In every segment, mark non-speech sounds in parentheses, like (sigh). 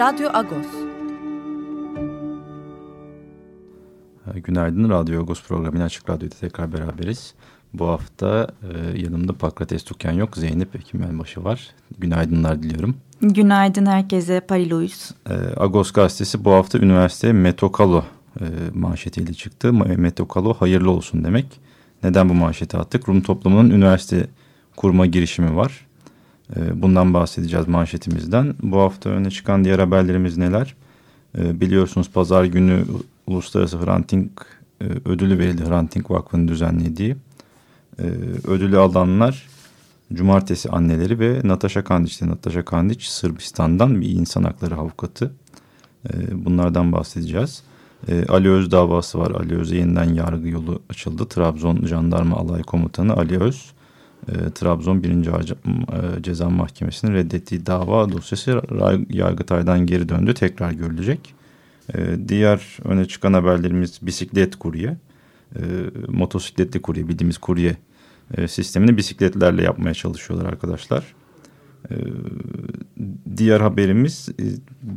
Radyo Agos. Günaydın Radyo Agos programıyla Açık Radyo'da tekrar beraberiz. Bu hafta e, yanımda Pakrates Tukyan yok, Zeynep Ekimelbaşı var. Günaydınlar diliyorum. Günaydın herkese, Pariloyuz. E, Agos gazetesi bu hafta üniversite Metokalo e, manşetiyle çıktı. Metokalo hayırlı olsun demek. Neden bu manşeti attık? Rum toplumunun üniversite kurma girişimi var. Ee, bundan bahsedeceğiz manşetimizden. Bu hafta öne çıkan diğer haberlerimiz neler? Ee, biliyorsunuz pazar günü Uluslararası Hrant Dink e, ödülü verildi. Hrant Dink Vakfı'nın düzenlediği. Ee, ödülü alanlar Cumartesi anneleri ve Natasha Kandiç. Natasha Kandiç Sırbistan'dan bir insan hakları avukatı. Bunlardan bahsedeceğiz. Ali Öz davası var. Ali Öz'e yeniden yargı yolu açıldı. Trabzon Jandarma Alay Komutanı Ali Öz e, Trabzon 1. E, Ceza Mahkemesi'nin reddettiği dava dosyası Yargıtay'dan geri döndü. Tekrar görülecek. E, diğer öne çıkan haberlerimiz bisiklet kurye. E, motosikletli kurye bildiğimiz kurye e, sistemini bisikletlerle yapmaya çalışıyorlar arkadaşlar. E, diğer haberimiz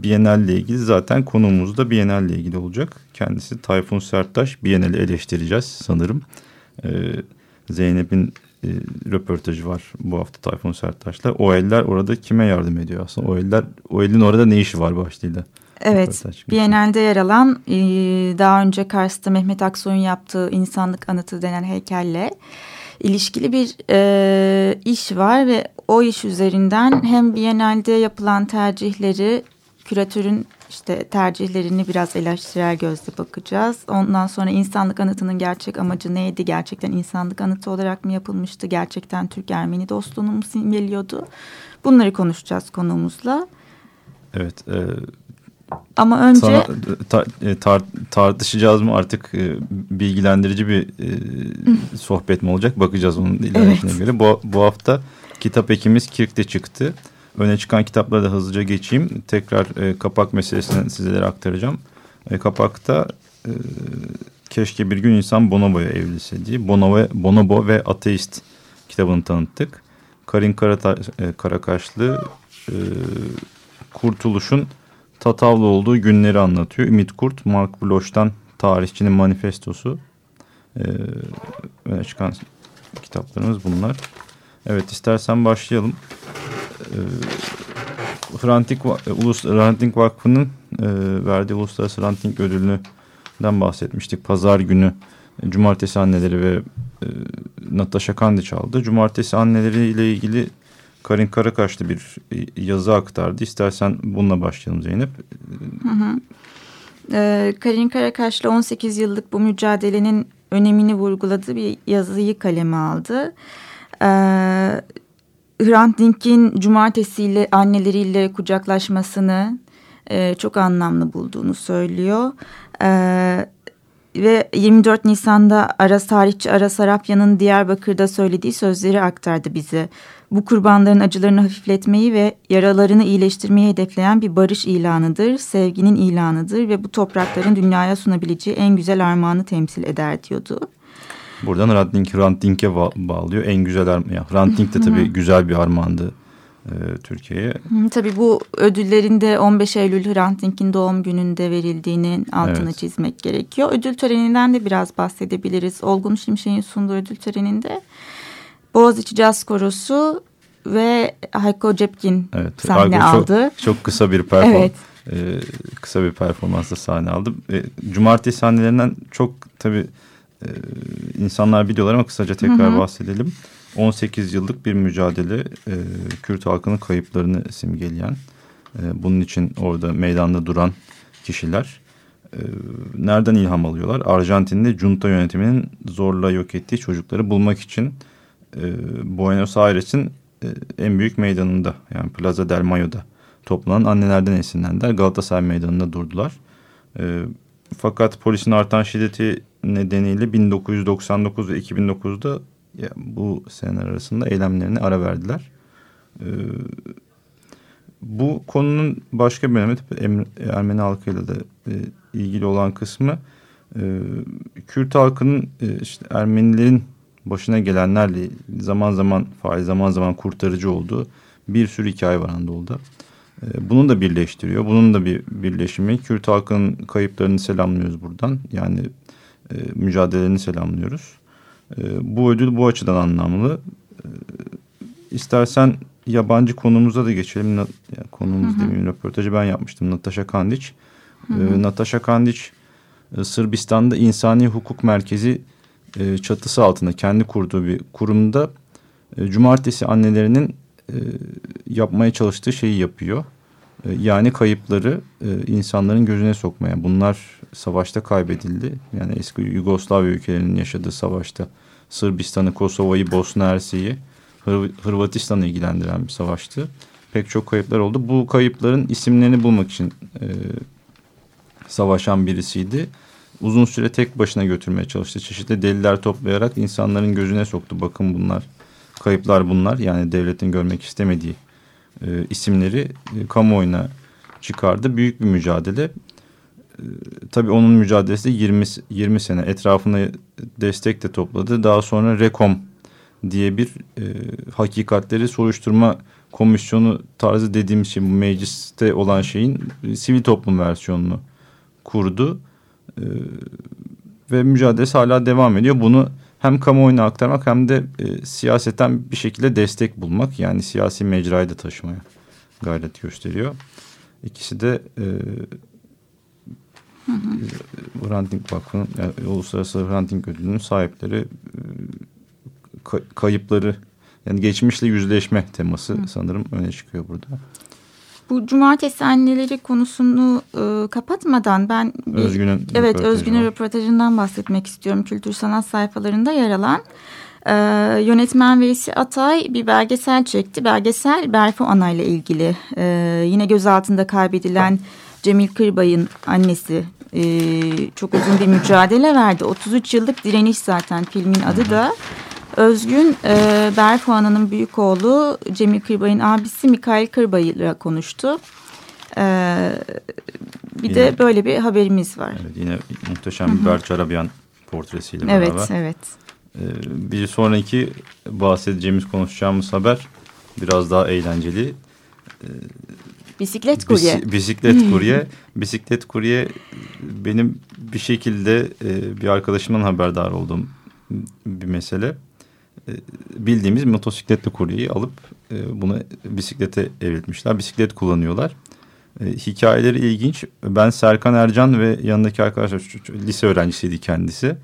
e, ile ilgili zaten konumuz da Bienal ile ilgili olacak. Kendisi Tayfun Serttaş Bienal'i eleştireceğiz sanırım. E, Zeynep'in e, röportajı var bu hafta Tayfun Serttaş'la. O eller orada kime yardım ediyor aslında? O eller, o elin orada ne işi var başlığıyla? Evet, Biennale'de yer alan e, daha önce Kars'ta Mehmet Aksoy'un yaptığı insanlık anıtı denen heykelle ilişkili bir e, iş var ve o iş üzerinden hem Biennale'de yapılan tercihleri küratörün işte tercihlerini biraz eleştirel gözle bakacağız. Ondan sonra insanlık anıtının gerçek amacı neydi? Gerçekten insanlık anıtı olarak mı yapılmıştı? Gerçekten Türk-Ermeni dostluğunu mu simgeliyordu? Bunları konuşacağız konumuzla. Evet. E, Ama önce... Sana, ta, e, tar, tartışacağız mı artık e, bilgilendirici bir e, sohbet mi olacak? Bakacağız onun ilerleyişine evet. göre. Bu, bu hafta kitap ekimiz Kirk'te çıktı öne çıkan kitaplara da hızlıca geçeyim. Tekrar e, kapak meselesini sizlere aktaracağım. E, kapakta e, Keşke Bir Gün insan Bonobo'ya evrilse diye Bonobo, Bonobo ve Ateist kitabını tanıttık. Karin Karata, e, Karakaşlı e, Kurtuluş'un Tatavlı olduğu günleri anlatıyor. Ümit Kurt, Mark Bloch'tan Tarihçinin Manifestosu. E, öne çıkan kitaplarımız bunlar. Evet istersen başlayalım e, Hrant Ulus Hrant Vakfı'nın e, verdiği Uluslararası Hrant Dink ödülünden bahsetmiştik. Pazar günü Cumartesi anneleri ve e, Natasha Kandiç aldı. Cumartesi anneleri ile ilgili Karin Karakaşlı bir yazı aktardı. İstersen bununla başlayalım Zeynep. Hı hı. Ee, Karin Karakaşlı 18 yıllık bu mücadelenin önemini vurguladığı bir yazıyı kaleme aldı. Ee, Hrant Dink'in cumartesiyle anneleriyle kucaklaşmasını e, çok anlamlı bulduğunu söylüyor. E, ve 24 Nisan'da Aras tarihçi Aras Arapya'nın Diyarbakır'da söylediği sözleri aktardı bize. Bu kurbanların acılarını hafifletmeyi ve yaralarını iyileştirmeyi hedefleyen bir barış ilanıdır, sevginin ilanıdır ve bu toprakların dünyaya sunabileceği en güzel armağanı temsil eder diyordu. Buradan Hrant Dink, Hrant Dink'e bağlıyor. En güzel Hrant Dink de tabii güzel bir armağandı e, Türkiye'ye. Tabii bu ödüllerin de 15 Eylül Hrant Dink'in doğum gününde verildiğinin altını evet. çizmek gerekiyor. Ödül töreninden de biraz bahsedebiliriz. Olgun Şimşek'in sunduğu ödül töreninde Boğaziçi Caz Korosu ve Hayko Cepkin evet, sahne Hayko aldı. Çok, çok kısa bir performans. evet. Ee, kısa bir performansla sahne aldı. Ee, cumartesi sahnelerinden çok tabii e, insanlar biliyorlar ama kısaca tekrar hı hı. bahsedelim. 18 yıllık bir mücadele e, Kürt halkının kayıplarını simgeleyen e, bunun için orada meydanda duran kişiler e, nereden ilham alıyorlar? Arjantin'de junta yönetiminin zorla yok ettiği çocukları bulmak için e, Buenos Aires'in e, en büyük meydanında yani Plaza del Mayo'da toplanan annelerden esinlendiler. Galatasaray Meydanı'nda durdular. E, fakat polisin artan şiddeti nedeniyle 1999 ve 2009'da ya, bu seneler arasında eylemlerine ara verdiler. E, bu konunun başka bir önemli Ermeni halkıyla da e, ilgili olan kısmı e, Kürt halkının e, işte Ermenilerin başına gelenlerle zaman zaman faiz zaman zaman kurtarıcı olduğu bir sürü hikaye var Anadolu'da. E, bunun da birleştiriyor. Bunun da bir birleşimi. Kürt halkının kayıplarını selamlıyoruz buradan. Yani e, mücadelelerini selamlıyoruz. E, bu ödül bu açıdan anlamlı. E, istersen yabancı konumuza da geçelim. Yani konumuz demeyeyim röportajı ben yapmıştım. Natasha Kandiç. Hı hı. E, Natasha Kandiç e, Sırbistan'da İnsani Hukuk Merkezi e, çatısı altında kendi kurduğu bir kurumda e, cumartesi annelerinin e, yapmaya çalıştığı şeyi yapıyor. E, yani kayıpları e, insanların gözüne sokmaya. Bunlar savaşta kaybedildi. Yani eski Yugoslavya ülkelerinin yaşadığı savaşta Sırbistan'ı, Kosova'yı, Bosna Hersek'i, Hırv Hırvatistan'ı ilgilendiren bir savaştı. Pek çok kayıplar oldu. Bu kayıpların isimlerini bulmak için e, savaşan birisiydi. Uzun süre tek başına götürmeye çalıştı. Çeşitli deliller toplayarak insanların gözüne soktu. Bakın bunlar kayıplar bunlar. Yani devletin görmek istemediği e, isimleri e, kamuoyuna çıkardı. Büyük bir mücadele. Tabii onun mücadelesi 20, 20 sene etrafına destek de topladı. Daha sonra REKOM diye bir e, hakikatleri soruşturma komisyonu tarzı dediğim şey bu mecliste olan şeyin e, sivil toplum versiyonunu kurdu. E, ve mücadelesi hala devam ediyor. Bunu hem kamuoyuna aktarmak hem de e, siyaseten bir şekilde destek bulmak yani siyasi mecrayı da taşımaya gayret gösteriyor. İkisi de e, Hrant Dink Vakfı'nın yani Uluslararası Hrant Dink Ödülü'nün sahipleri e, kayıpları yani geçmişle yüzleşme teması Hı. sanırım öne çıkıyor burada. Bu cumartesi anneleri konusunu e, kapatmadan ben bir, Özgün'ün evet Özgün'ün röportajından bahsetmek istiyorum. Kültür sanat sayfalarında yer alan e, yönetmen Veysi Atay bir belgesel çekti. Belgesel Berfu Ana ile ilgili. E, yine gözaltında kaybedilen Cemil Kırbay'ın annesi e, çok uzun bir mücadele verdi. 33 yıllık direniş zaten filmin adı da. Özgün e, Berfuana'nın büyük oğlu Cemil Kırbay'ın abisi Mikail Kırbay ile konuştu. E, bir yine, de böyle bir haberimiz var. Evet, yine muhteşem bir Berç Arabiyan portresiyle beraber. Evet, evet. E, bir sonraki bahsedeceğimiz, konuşacağımız haber biraz daha eğlenceli. E, bisiklet kurye. Bis, bisiklet (laughs) kurye. bisiklet kurye benim bir şekilde e, bir arkadaşımdan haberdar olduğum bir mesele. E, bildiğimiz motosikletli kuryeyi alıp e, bunu bisiklete evrilmişler. Bisiklet kullanıyorlar. E, hikayeleri ilginç. Ben Serkan Ercan ve yanındaki arkadaşlar lise öğrencisiydi kendisi.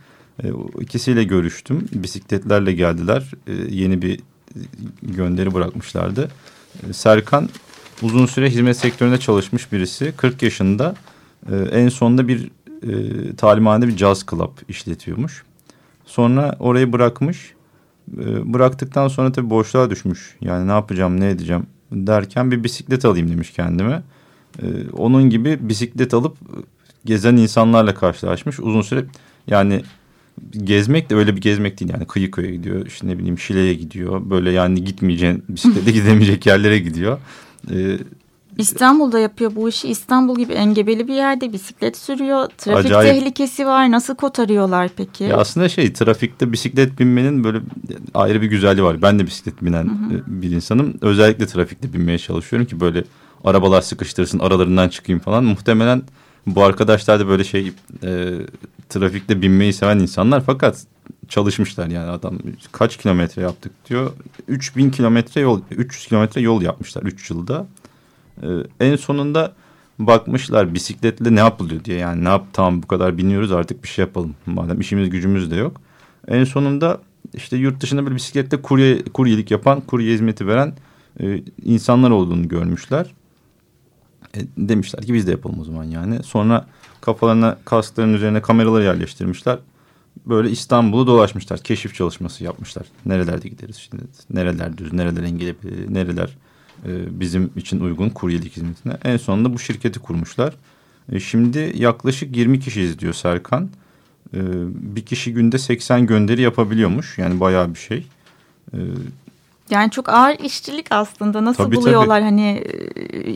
İkisiyle görüştüm. Bisikletlerle geldiler. Yeni bir gönderi bırakmışlardı. Serkan uzun süre hizmet sektöründe çalışmış birisi. 40 yaşında en sonunda bir talimhanede bir jazz club işletiyormuş. Sonra orayı bırakmış e, bıraktıktan sonra tabii boşluğa düşmüş. Yani ne yapacağım ne edeceğim derken bir bisiklet alayım demiş kendime. E, onun gibi bisiklet alıp gezen insanlarla karşılaşmış. Uzun süre yani gezmek de öyle bir gezmek değil yani kıyı köye gidiyor işte ne bileyim Şile'ye gidiyor böyle yani gitmeyeceğin bisiklete gidemeyecek yerlere gidiyor. Ee, İstanbul'da yapıyor bu işi. İstanbul gibi engebeli bir yerde bisiklet sürüyor. Trafik Acayip. tehlikesi var. Nasıl kotarıyorlar peki? Ya aslında şey trafikte bisiklet binmenin böyle ayrı bir güzelliği var. Ben de bisiklet binen hı hı. E, bir insanım. Özellikle trafikte binmeye çalışıyorum ki böyle arabalar sıkıştırsın aralarından çıkayım falan. Muhtemelen bu arkadaşlar da böyle şey e, trafikte binmeyi seven insanlar fakat çalışmışlar yani adam kaç kilometre yaptık diyor. 3000 kilometre yol 300 kilometre yol yapmışlar 3 yılda. Ee, en sonunda bakmışlar bisikletle ne yapılıyor diye yani ne yap tamam bu kadar biniyoruz artık bir şey yapalım madem işimiz gücümüz de yok. En sonunda işte yurt dışında bir bisikletle kurye, kuryelik yapan kurye hizmeti veren e, insanlar olduğunu görmüşler. E, demişler ki biz de yapalım o zaman yani. Sonra kafalarına kaskların üzerine kameraları yerleştirmişler. Böyle İstanbul'u dolaşmışlar. Keşif çalışması yapmışlar. Nerelerde gideriz şimdi? Nereler düz, nereler engelli, nereler e, bizim için uygun kuryelik hizmetine. En sonunda bu şirketi kurmuşlar. E, şimdi yaklaşık 20 kişi izliyor Serkan. E, bir kişi günde 80 gönderi yapabiliyormuş. Yani bayağı bir şey. E, yani çok ağır işçilik aslında. Nasıl tabii, buluyorlar tabii. hani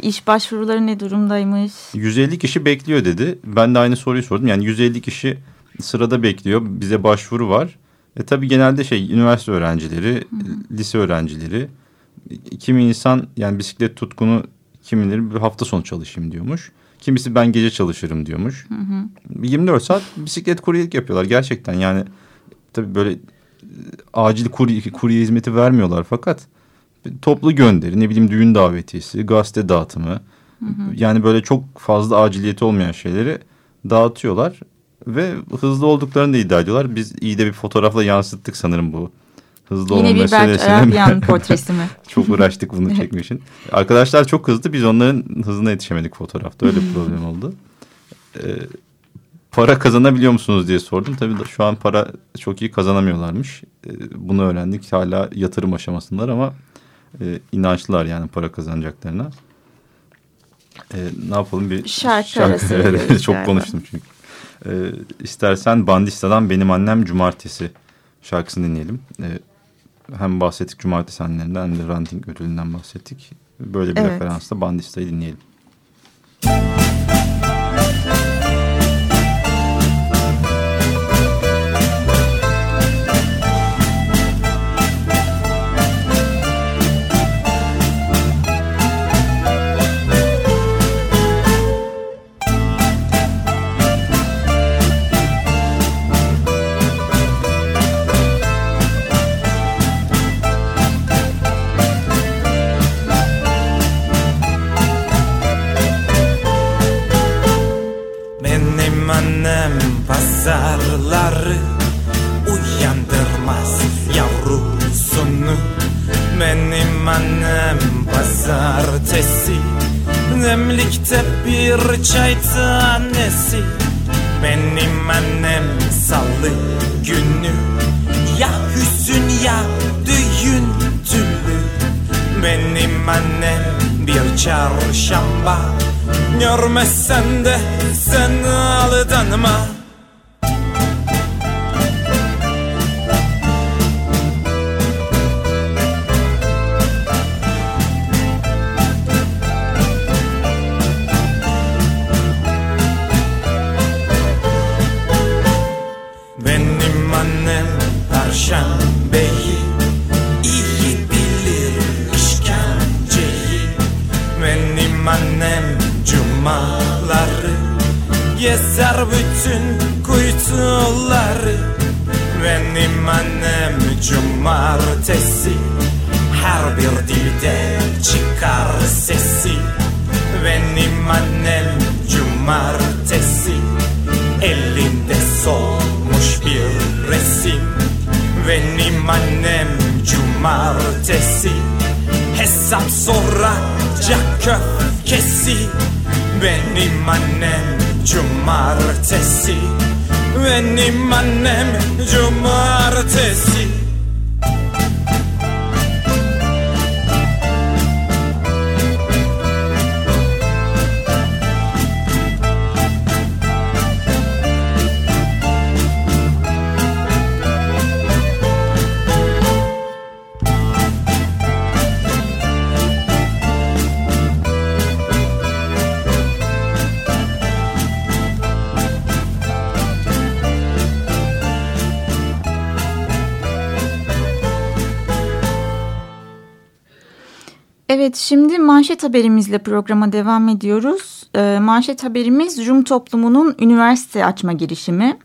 iş başvuruları ne durumdaymış? 150 kişi bekliyor dedi. Ben de aynı soruyu sordum. Yani 150 kişi sırada bekliyor. Bize başvuru var. E tabii genelde şey üniversite öğrencileri, hı hı. lise öğrencileri. Kimi insan yani bisiklet tutkunu kimileri bir hafta sonu çalışayım diyormuş. Kimisi ben gece çalışırım diyormuş. Hı hı. 24 saat bisiklet kuryelik yapıyorlar gerçekten. Yani tabii böyle acil kurye, kurye hizmeti vermiyorlar fakat toplu gönderi ne bileyim düğün davetiyesi, gazete dağıtımı hı hı. yani böyle çok fazla aciliyeti olmayan şeyleri dağıtıyorlar ve hızlı olduklarını da iddia ediyorlar. Biz iyi de bir fotoğrafla yansıttık sanırım bu hızlı Yine olma bir Berk (laughs) portresi mi? çok uğraştık bunu çekmek için. Arkadaşlar çok hızlı biz onların hızına yetişemedik fotoğrafta öyle bir problem oldu. Ee, para kazanabiliyor musunuz diye sordum. Tabii şu an para çok iyi kazanamıyorlarmış. Ee, bunu öğrendik. Hala yatırım aşamasındalar ama e, inançlılar yani para kazanacaklarına. Ee, ne yapalım bir şarkı, şarkı (laughs) çok konuştum çünkü. Ee, istersen Bandista'dan Benim Annem Cumartesi şarkısını dinleyelim. Ee, hem bahsettik Cumartesi annelerinden hem de Ranting ödülünden bahsettik. Böyle bir evet. referansla Bandista'yı dinleyelim. Demlikte bir çay tanesi. Benim annem salı günü. Ya hüzün ya düğün tülü. Benim annem bir çarşamba. Görmezsen de sen aldanma cumartesi Benim annem cumartesi şimdi manşet haberimizle programa devam ediyoruz. E, manşet haberimiz Rum toplumunun üniversite açma girişimi.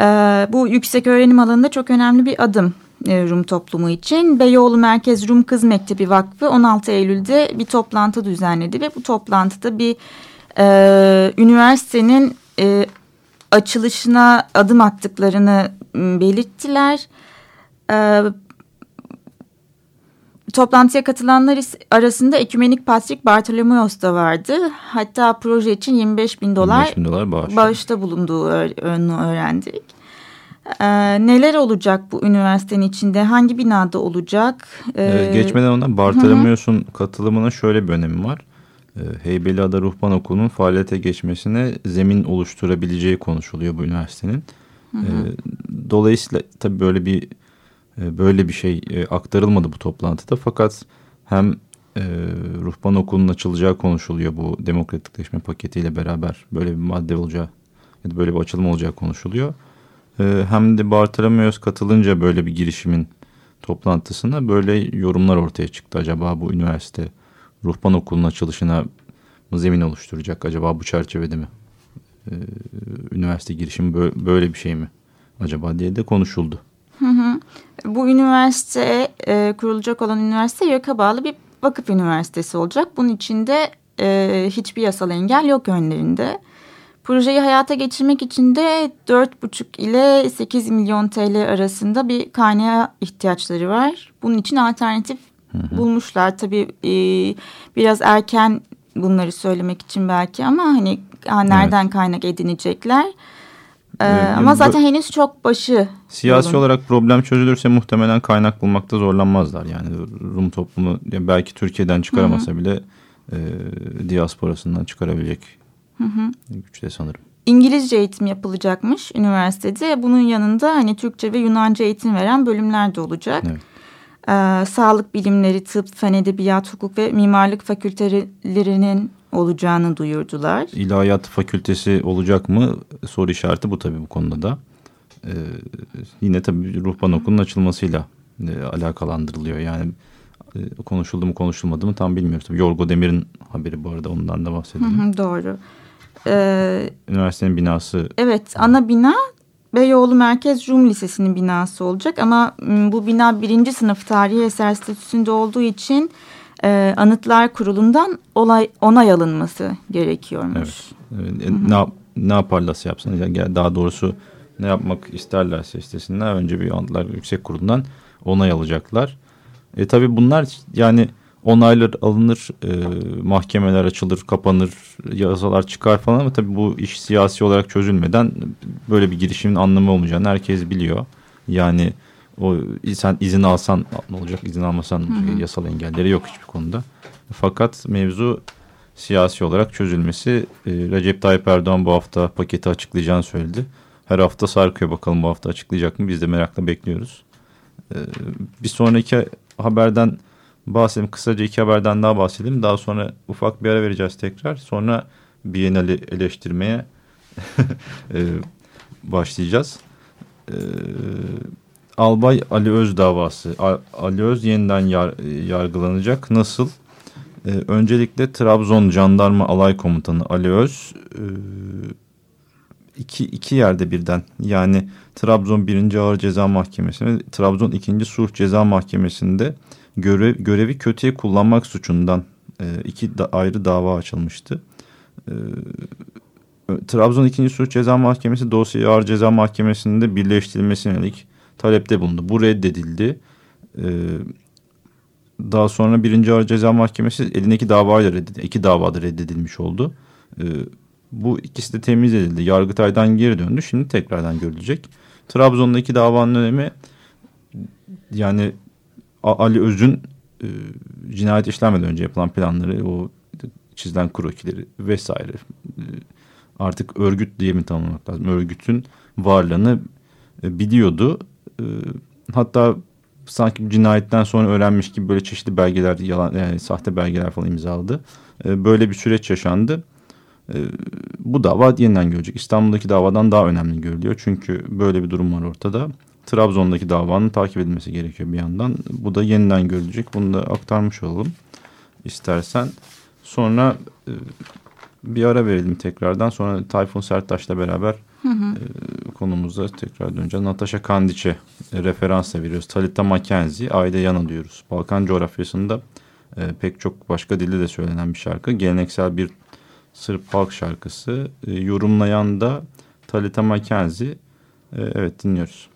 E, bu yüksek öğrenim alanında çok önemli bir adım e, Rum toplumu için. Beyoğlu Merkez Rum Kız Mektebi Vakfı 16 Eylül'de bir toplantı düzenledi ve bu toplantıda bir e, üniversitenin e, açılışına adım attıklarını belirttiler. E, Toplantıya katılanlar arasında Ekümenik Patrik Bartolomeos da vardı. Hatta proje için 25 bin dolar, 25 bin dolar bağış. bağışta bulunduğu öğrendik. Ee, neler olacak bu üniversitenin içinde? Hangi binada olacak? Ee, Geçmeden ona Bartolomeos'un katılımının şöyle bir önemi var. Ee, Heybeliada Ruhban Okulu'nun faaliyete geçmesine zemin oluşturabileceği konuşuluyor bu üniversitenin. Hı hı. Ee, dolayısıyla tabii böyle bir böyle bir şey e, aktarılmadı bu toplantıda fakat hem e, Ruhban Okulu'nun açılacağı konuşuluyor bu demokratikleşme paketiyle beraber böyle bir madde olacağı ya da böyle bir açılım olacağı konuşuluyor. E, hem de Bartolomeos katılınca böyle bir girişimin toplantısına böyle yorumlar ortaya çıktı. Acaba bu üniversite Ruhban Okulu'nun açılışına mı zemin oluşturacak? Acaba bu çerçevede mi? E, üniversite girişimi böyle bir şey mi? Acaba diye de konuşuldu. Bu üniversite e, kurulacak olan üniversite YÖK'e bağlı bir vakıf üniversitesi olacak. Bunun içinde e, hiçbir yasal engel yok önlerinde. Projeyi hayata geçirmek için de 4,5 ile 8 milyon TL arasında bir kaynağa ihtiyaçları var. Bunun için alternatif hı hı. bulmuşlar. Tabii e, biraz erken bunları söylemek için belki ama hani nereden evet. kaynak edinecekler. Ee, ama zaten henüz çok başı. Siyasi yolun. olarak problem çözülürse muhtemelen kaynak bulmakta zorlanmazlar. Yani Rum toplumu belki Türkiye'den çıkaramasa Hı -hı. bile e, diasporasından çıkarabilecek Hı -hı. güçte sanırım. İngilizce eğitim yapılacakmış üniversitede. Bunun yanında hani Türkçe ve Yunanca eğitim veren bölümler de olacak. Evet. Ee, sağlık bilimleri, tıp, fen edebiyat, hukuk ve mimarlık fakültelerinin olacağını duyurdular. İlahiyat fakültesi olacak mı soru işareti bu tabii bu konuda da. Ee, yine tabii ruhban okulunun açılmasıyla e, alakalandırılıyor. Yani e, konuşuldu mu konuşulmadı mı tam bilmiyoruz. Tabii Yorgo Demir'in haberi bu arada ondan da bahsedelim. Hı hı, doğru. Ee, Üniversitenin binası. Evet ana bina Beyoğlu Merkez Rum Lisesi'nin binası olacak ama bu bina birinci sınıf tarihi eser statüsünde olduğu için e, Anıtlar Kurulu'ndan olay, onay alınması gerekiyormuş. Evet. evet. Ne, yap, ne yaparlarsa yapsın. Yani daha doğrusu ne yapmak isterlerse istesinler. Önce bir Anıtlar Yüksek Kurulu'ndan onay alacaklar. E, tabii bunlar yani onaylar alınır, e, mahkemeler açılır, kapanır, yasalar çıkar falan ama tabii bu iş siyasi olarak çözülmeden böyle bir girişimin anlamı olmayacağını herkes biliyor. Yani o sen izin alsan ne olacak, izin almasan hı hı. yasal engelleri yok hiçbir konuda. Fakat mevzu siyasi olarak çözülmesi e, Recep Tayyip Erdoğan bu hafta paketi açıklayacağını söyledi. Her hafta sarkıyor bakalım bu hafta açıklayacak mı? Biz de merakla bekliyoruz. E, bir sonraki haberden bahsedelim. Kısaca iki haberden daha bahsedelim. Daha sonra ufak bir ara vereceğiz tekrar. Sonra Biennale eleştirmeye (laughs) e, başlayacağız. E, Albay Ali Öz davası. Ali Öz yeniden yar, yargılanacak. Nasıl? E, öncelikle Trabzon Jandarma Alay Komutanı Ali Öz e, iki, iki yerde birden yani Trabzon 1. Ağır Ceza Mahkemesi'nde Trabzon 2. Sulh Ceza Mahkemesi'nde görev, görevi kötüye kullanmak suçundan e, iki da, ayrı dava açılmıştı. E, Trabzon 2. Suç Ceza Mahkemesi dosyayı Ağır Ceza Mahkemesi'nde birleştirilmesine yönelik talepte bulundu. Bu reddedildi. E, daha sonra 1. Ağır Ceza Mahkemesi elindeki davayla reddedildi. İki davada reddedilmiş oldu. E, bu ikisi de temiz edildi. Yargıtay'dan geri döndü. Şimdi tekrardan görülecek. Trabzon'daki davanın önemi yani Ali Öz'ün e, cinayet işlenmeden önce yapılan planları, o çizilen krokileri vesaire e, artık örgüt diye mi tanımlamak lazım? Örgütün varlığını e, biliyordu. E, hatta sanki cinayetten sonra öğrenmiş gibi böyle çeşitli belgeler, yalan yani sahte belgeler falan imzaladı. E, böyle bir süreç yaşandı. E, bu dava yeniden görecek. İstanbul'daki davadan daha önemli görülüyor. Çünkü böyle bir durum var ortada. Trabzon'daki davanın takip edilmesi gerekiyor bir yandan. Bu da yeniden görülecek. Bunu da aktarmış olalım istersen. Sonra e, bir ara verelim tekrardan. Sonra Tayfun Serttaş'la beraber hı. E, konumuza tekrar döneceğiz. Natasha Kandiç'e referansla veriyoruz. Talita Mackenzie, Ayda Yana diyoruz. Balkan coğrafyasında e, pek çok başka dilde de söylenen bir şarkı. Geleneksel bir Sırp halk şarkısı. E, yorumlayan da Talita Mackenzie. E, evet dinliyoruz.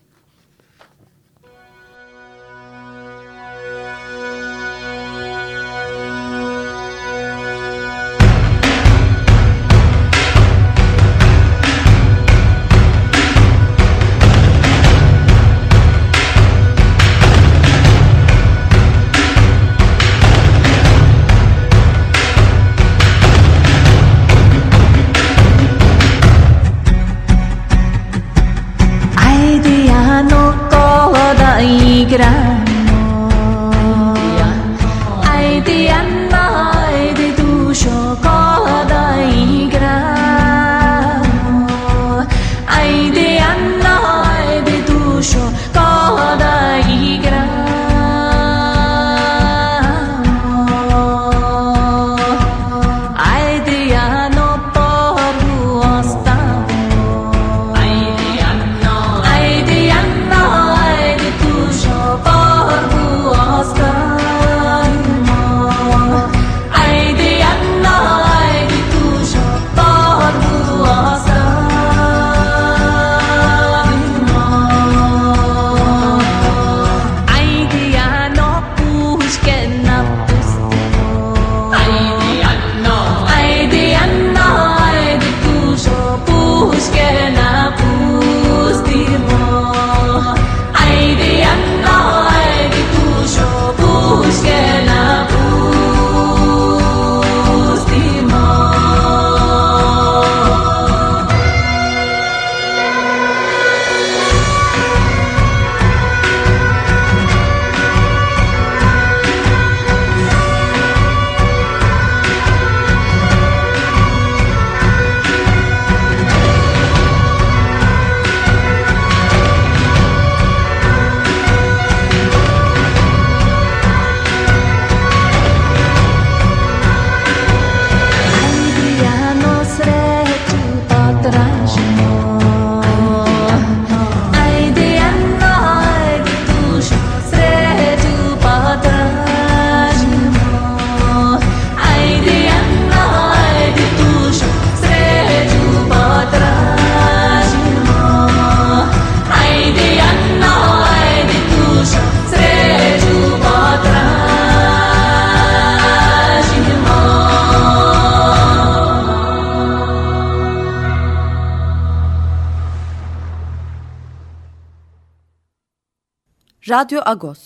Radyo Agos.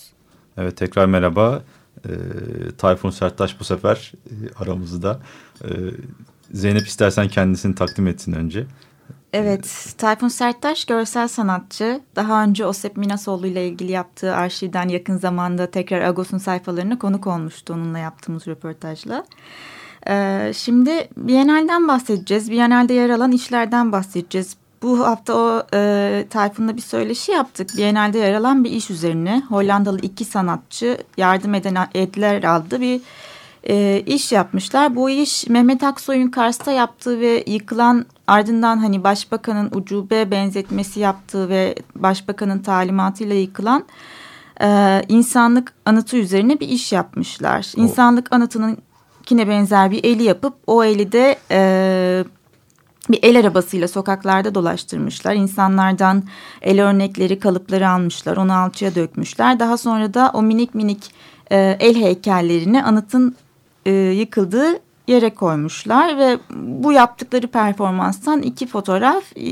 Evet tekrar merhaba. Ee, Tayfun Serttaş bu sefer e, aramızda. Ee, Zeynep istersen kendisini takdim etsin önce. Evet, Tayfun Serttaş görsel sanatçı. Daha önce Osep Minasoğlu ile ilgili yaptığı arşivden yakın zamanda tekrar Agos'un sayfalarına konuk olmuştu onunla yaptığımız röportajla. Ee, şimdi Biennale'den bahsedeceğiz. Biennale'de yer alan işlerden bahsedeceğiz. Bu hafta o e, Tayfun'la bir söyleşi yaptık. Biennale'de yer alan bir iş üzerine. Hollandalı iki sanatçı yardım eden Edler adlı bir e, iş yapmışlar. Bu iş Mehmet Aksoy'un Kars'ta yaptığı ve yıkılan ardından hani başbakanın ucube benzetmesi yaptığı ve başbakanın talimatıyla yıkılan e, insanlık anıtı üzerine bir iş yapmışlar. İnsanlık anıtının kine benzer bir eli yapıp o eli de e, bir el arabasıyla sokaklarda dolaştırmışlar. İnsanlardan el örnekleri, kalıpları almışlar. Onu alçıya dökmüşler. Daha sonra da o minik minik e, el heykellerini anıtın e, yıkıldığı yere koymuşlar ve bu yaptıkları performanstan iki fotoğraf e,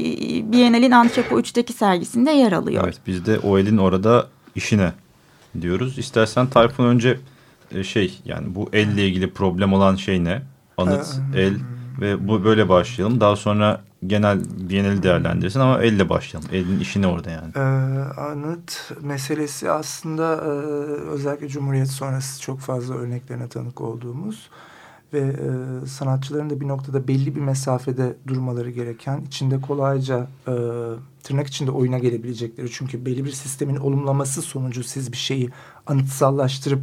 Biennale'in Antrepo 3'teki sergisinde yer alıyor. Evet biz de o elin orada işine diyoruz. İstersen Tayfun önce e, şey yani bu elle ilgili problem olan şey ne? Anıt, el ve bu böyle başlayalım. Daha sonra genel Biennale'i değerlendirsin ama elle başlayalım. Elin işini orada yani. Ee, anıt meselesi aslında e, özellikle Cumhuriyet sonrası çok fazla örneklerine tanık olduğumuz ve e, sanatçıların da bir noktada belli bir mesafede durmaları gereken, içinde kolayca e, tırnak içinde oyuna gelebilecekleri. Çünkü belli bir sistemin olumlaması sonucu siz bir şeyi anıtsallaştırıp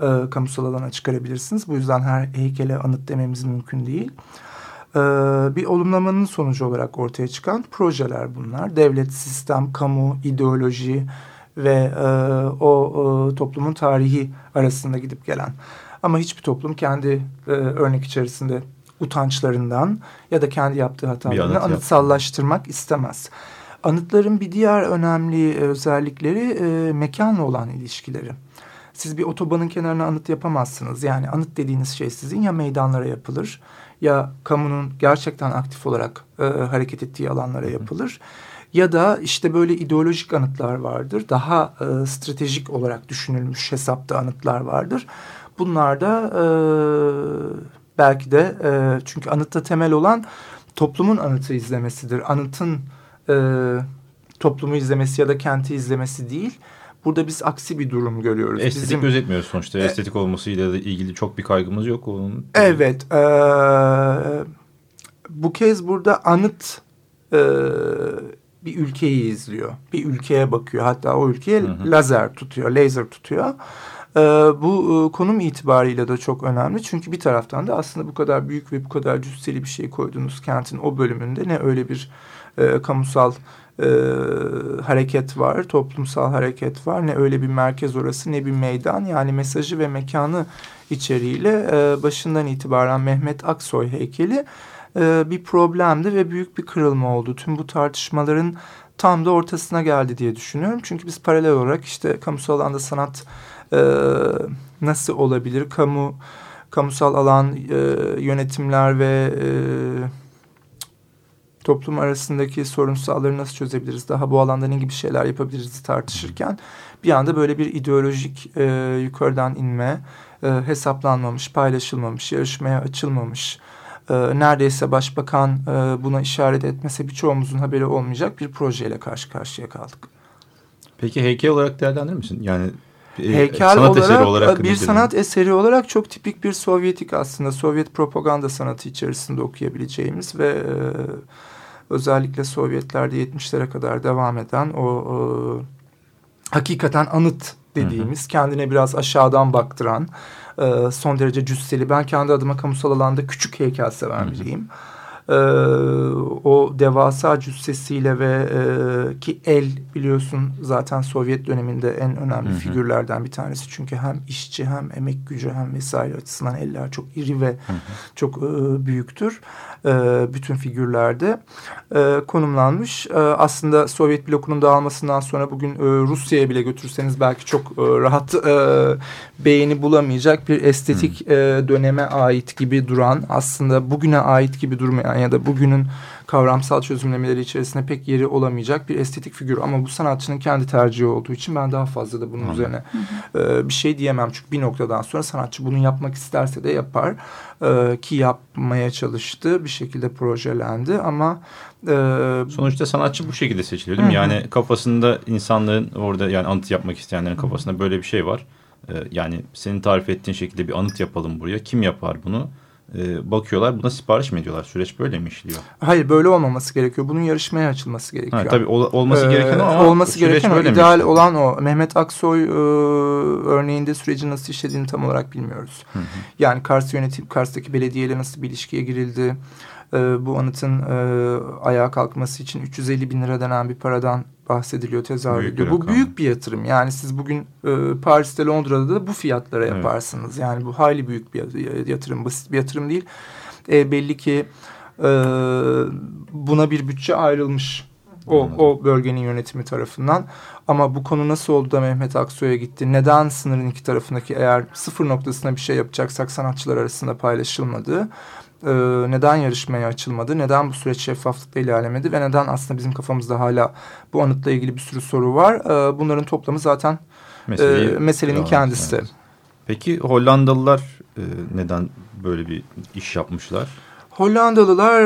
e, kamusal alana çıkarabilirsiniz. Bu yüzden her heykele anıt dememiz mümkün değil. Ee, bir olumlamanın sonucu olarak ortaya çıkan projeler bunlar. Devlet, sistem, kamu, ideoloji ve e, o e, toplumun tarihi arasında gidip gelen. Ama hiçbir toplum kendi e, örnek içerisinde utançlarından ya da kendi yaptığı hatalarını anıtsallaştırmak yaptım. istemez. Anıtların bir diğer önemli özellikleri e, mekanla olan ilişkileri. Siz bir otobanın kenarına anıt yapamazsınız. Yani anıt dediğiniz şey sizin ya meydanlara yapılır ya kamunun gerçekten aktif olarak e, hareket ettiği alanlara yapılır. Ya da işte böyle ideolojik anıtlar vardır. Daha e, stratejik olarak düşünülmüş hesapta anıtlar vardır. Bunlar da e, belki de e, çünkü anıtta temel olan toplumun anıtı izlemesidir. Anıtın e, toplumu izlemesi ya da kenti izlemesi değil. Burada biz aksi bir durum görüyoruz. Estetik Bizim, gözetmiyoruz sonuçta. Estetik olmasıyla da ilgili çok bir kaygımız yok. Onun... Evet. E, bu kez burada anıt e, bir ülkeyi izliyor. Bir ülkeye bakıyor. Hatta o ülkeye hı hı. lazer tutuyor, laser tutuyor. Ee, bu e, konum itibariyle de çok önemli. Çünkü bir taraftan da aslında bu kadar büyük ve bu kadar cüsseli bir şey koyduğunuz kentin o bölümünde ne öyle bir e, kamusal e, hareket var, toplumsal hareket var. Ne öyle bir merkez orası ne bir meydan. Yani mesajı ve mekanı içeriğiyle e, başından itibaren Mehmet Aksoy heykeli e, bir problemdi ve büyük bir kırılma oldu. Tüm bu tartışmaların tam da ortasına geldi diye düşünüyorum. Çünkü biz paralel olarak işte kamusal alanda sanat e, nasıl olabilir? Kamu kamusal alan e, yönetimler ve e, toplum arasındaki sorunsalları nasıl çözebiliriz? Daha bu alanda ne gibi şeyler yapabiliriz tartışırken bir anda böyle bir ideolojik e, yukarıdan inme, e, hesaplanmamış, paylaşılmamış, yarışmaya açılmamış, e, neredeyse başbakan e, buna işaret etmese birçoğumuzun haberi olmayacak bir projeyle karşı karşıya kaldık. Peki heykel olarak değerlendirir misin? Yani e, heykel sanat olarak, eseri olarak bir sanat eseri olarak çok tipik bir Sovyetik aslında Sovyet propaganda sanatı içerisinde okuyabileceğimiz ve e, özellikle Sovyetlerde 70'lere kadar devam eden o, o hakikaten anıt dediğimiz hı hı. kendine biraz aşağıdan baktıran e, son derece cüsseli ben kendi adıma kamusal alanda küçük heykel seven biriyim. Hı hı e, o devasa cüssesiyle ve e, ki el biliyorsun zaten Sovyet döneminde en önemli hı hı. figürlerden bir tanesi. Çünkü hem işçi hem emek gücü hem vesaire açısından eller çok iri ve hı hı. çok e, büyüktür. E, bütün figürlerde e, konumlanmış. E, aslında Sovyet blokunun dağılmasından sonra bugün e, Rusya'ya bile götürseniz belki çok e, rahat e, beğeni bulamayacak bir estetik e, döneme ait gibi duran aslında bugüne ait gibi durmayan ya da bugünün kavramsal çözümlemeleri içerisinde pek yeri olamayacak bir estetik figür. Ama bu sanatçının kendi tercihi olduğu için ben daha fazla da bunun Hı. üzerine e, bir şey diyemem. Çünkü bir noktadan sonra sanatçı bunu yapmak isterse de yapar. E, ki yapmaya çalıştı. Bir şekilde projelendi ama e, Sonuçta sanatçı bu şekilde seçiliyor değil mi? Hı. Yani kafasında insanların orada yani anıt yapmak isteyenlerin kafasında böyle bir şey var. E, yani senin tarif ettiğin şekilde bir anıt yapalım buraya. Kim yapar bunu? E, bakıyorlar buna sipariş mi ediyorlar? Süreç böyle mi işliyor? Hayır böyle olmaması gerekiyor. Bunun yarışmaya açılması gerekiyor. Ha, tabii ol, olması ee, gereken o ama olması gereken o. İdeal olan o. Mehmet Aksoy e, örneğinde sürecin nasıl işlediğini tam olarak bilmiyoruz. Hı hı. Yani Kars yönetim, Kars'taki belediyeyle nasıl bir ilişkiye girildi? E, bu anıtın e, ayağa kalkması için 350 bin lira denen bir paradan bahsediliyor, tezahür ediyor. Bu büyük bir yatırım. Yani siz bugün e, Paris'te, Londra'da da bu fiyatlara evet. yaparsınız. Yani bu hayli büyük bir yatırım, basit bir yatırım değil. E, belli ki e, buna bir bütçe ayrılmış. O, o bölgenin yönetimi tarafından. Ama bu konu nasıl oldu da Mehmet Aksoy'a gitti? Neden sınırın iki tarafındaki eğer sıfır noktasına bir şey yapacaksak sanatçılar arasında paylaşılmadığı e, neden yarışmaya açılmadı, neden bu süreç şeffaflıkla ilerlemedi ve neden aslında bizim kafamızda hala bu anıtla ilgili bir sürü soru var. E, bunların toplamı zaten Meseleyi, e, meselenin kendisi. Evet. Peki Hollandalılar e, neden böyle bir iş yapmışlar? Hollandalılar...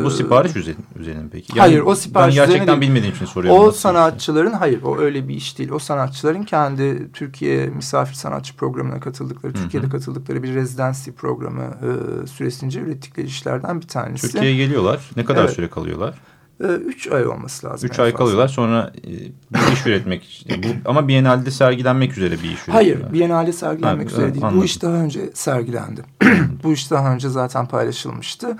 E, Bu sipariş üzerine, peki? Yani hayır o sipariş Ben gerçekten bilmediğim için soruyorum. O sanatçıların, hayır o öyle bir iş değil. O sanatçıların kendi Türkiye misafir sanatçı programına katıldıkları, Hı -hı. Türkiye'de katıldıkları bir rezidansi programı e, süresince ürettikleri işlerden bir tanesi. Türkiye'ye geliyorlar. Ne kadar evet. süre kalıyorlar? Ee, üç ay olması lazım. Üç ay fazla. kalıyorlar sonra e, bir iş üretmek için. Bu, ama Biennale'de sergilenmek üzere bir iş üretiyorlar. Hayır Biennale'de sergilenmek ha, üzere değil. Anladım. Bu iş daha önce sergilendi. (clears throat) bu iş daha önce zaten paylaşılmıştı.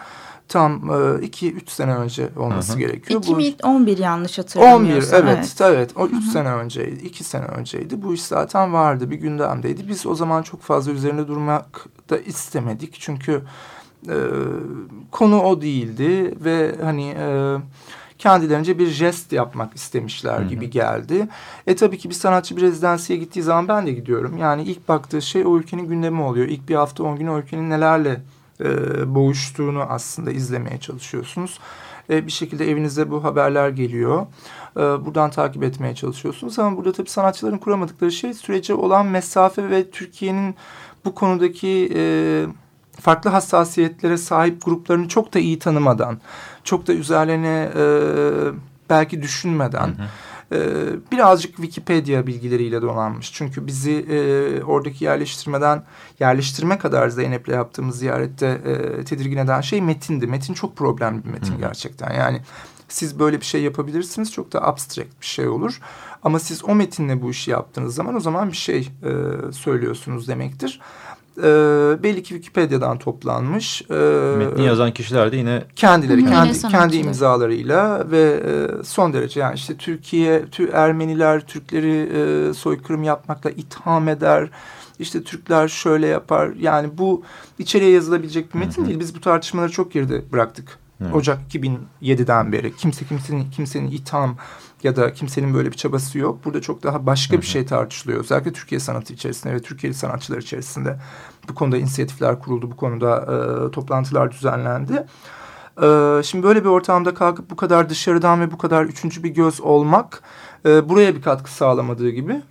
Tam e, iki üç sene önce olması Hı -hı. gerekiyor. 2011 bu, yanlış hatırlamıyorsam. 11 evet evet, evet o üç Hı -hı. sene önceydi. iki sene önceydi. Bu iş zaten vardı bir gündemdeydi. Biz o zaman çok fazla üzerine durmak da istemedik. Çünkü e, konu o değildi ve hani e, kendilerince bir jest yapmak istemişler Hı -hı. gibi geldi. E tabii ki bir sanatçı bir rezidansiye gittiği zaman ben de gidiyorum. Yani ilk baktığı şey o ülkenin gündemi oluyor. İlk bir hafta on gün o ülkenin nelerle e, boğuştuğunu aslında izlemeye çalışıyorsunuz. E, bir şekilde evinize bu haberler geliyor. E, buradan takip etmeye çalışıyorsunuz. Ama burada tabii sanatçıların kuramadıkları şey sürece olan mesafe ve Türkiye'nin bu konudaki... E, farklı hassasiyetlere sahip gruplarını çok da iyi tanımadan, çok da üzerlerine e, belki düşünmeden... Hı hı e, birazcık Wikipedia bilgileriyle donanmış. Çünkü bizi e, oradaki yerleştirmeden yerleştirme kadar Zeynep'le yaptığımız ziyarette e, tedirgin eden şey metindi. Metin çok problemli bir metin Hı. gerçekten. Yani siz böyle bir şey yapabilirsiniz. Çok da abstract bir şey olur. Ama siz o metinle bu işi yaptığınız zaman o zaman bir şey e, söylüyorsunuz demektir. E, belli ki Wikipedia'dan toplanmış. E, Metni yazan kişiler de yine kendileri Hı, kendi kendi imzalarıyla ve e, son derece yani işte Türkiye tü, Ermeniler Türkleri e, soykırım yapmakla itham eder. İşte Türkler şöyle yapar. Yani bu içeriye yazılabilecek bir metin Hı -hı. değil. Biz bu tartışmaları çok geride bıraktık. Evet. Ocak 2007'den beri kimse kimsenin kimsenin itham ya da kimsenin böyle bir çabası yok. Burada çok daha başka bir şey tartışılıyor. Özellikle Türkiye sanatı içerisinde ve Türkiye'li sanatçılar içerisinde bu konuda inisiyatifler kuruldu. Bu konuda e, toplantılar düzenlendi. E, şimdi böyle bir ortamda kalkıp bu kadar dışarıdan ve bu kadar üçüncü bir göz olmak e, buraya bir katkı sağlamadığı gibi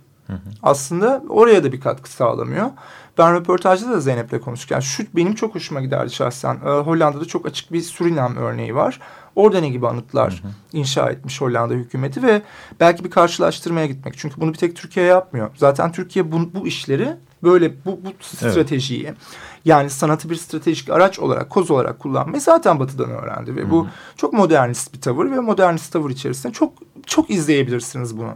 aslında oraya da bir katkı sağlamıyor. Ben röportajda da Zeynep'le konuşurken şu benim çok hoşuma giderdi şahsen. Ee, Hollanda'da çok açık bir Surinam örneği var. Orada ne gibi anıtlar hı hı. inşa etmiş Hollanda hükümeti ve belki bir karşılaştırmaya gitmek. Çünkü bunu bir tek Türkiye yapmıyor. Zaten Türkiye bu, bu işleri böyle bu, bu stratejiyi evet. yani sanatı bir stratejik araç olarak koz olarak kullanmayı zaten batıdan öğrendi ve Hı -hı. bu çok modernist bir tavır ve modernist tavır içerisinde çok çok izleyebilirsiniz bunu.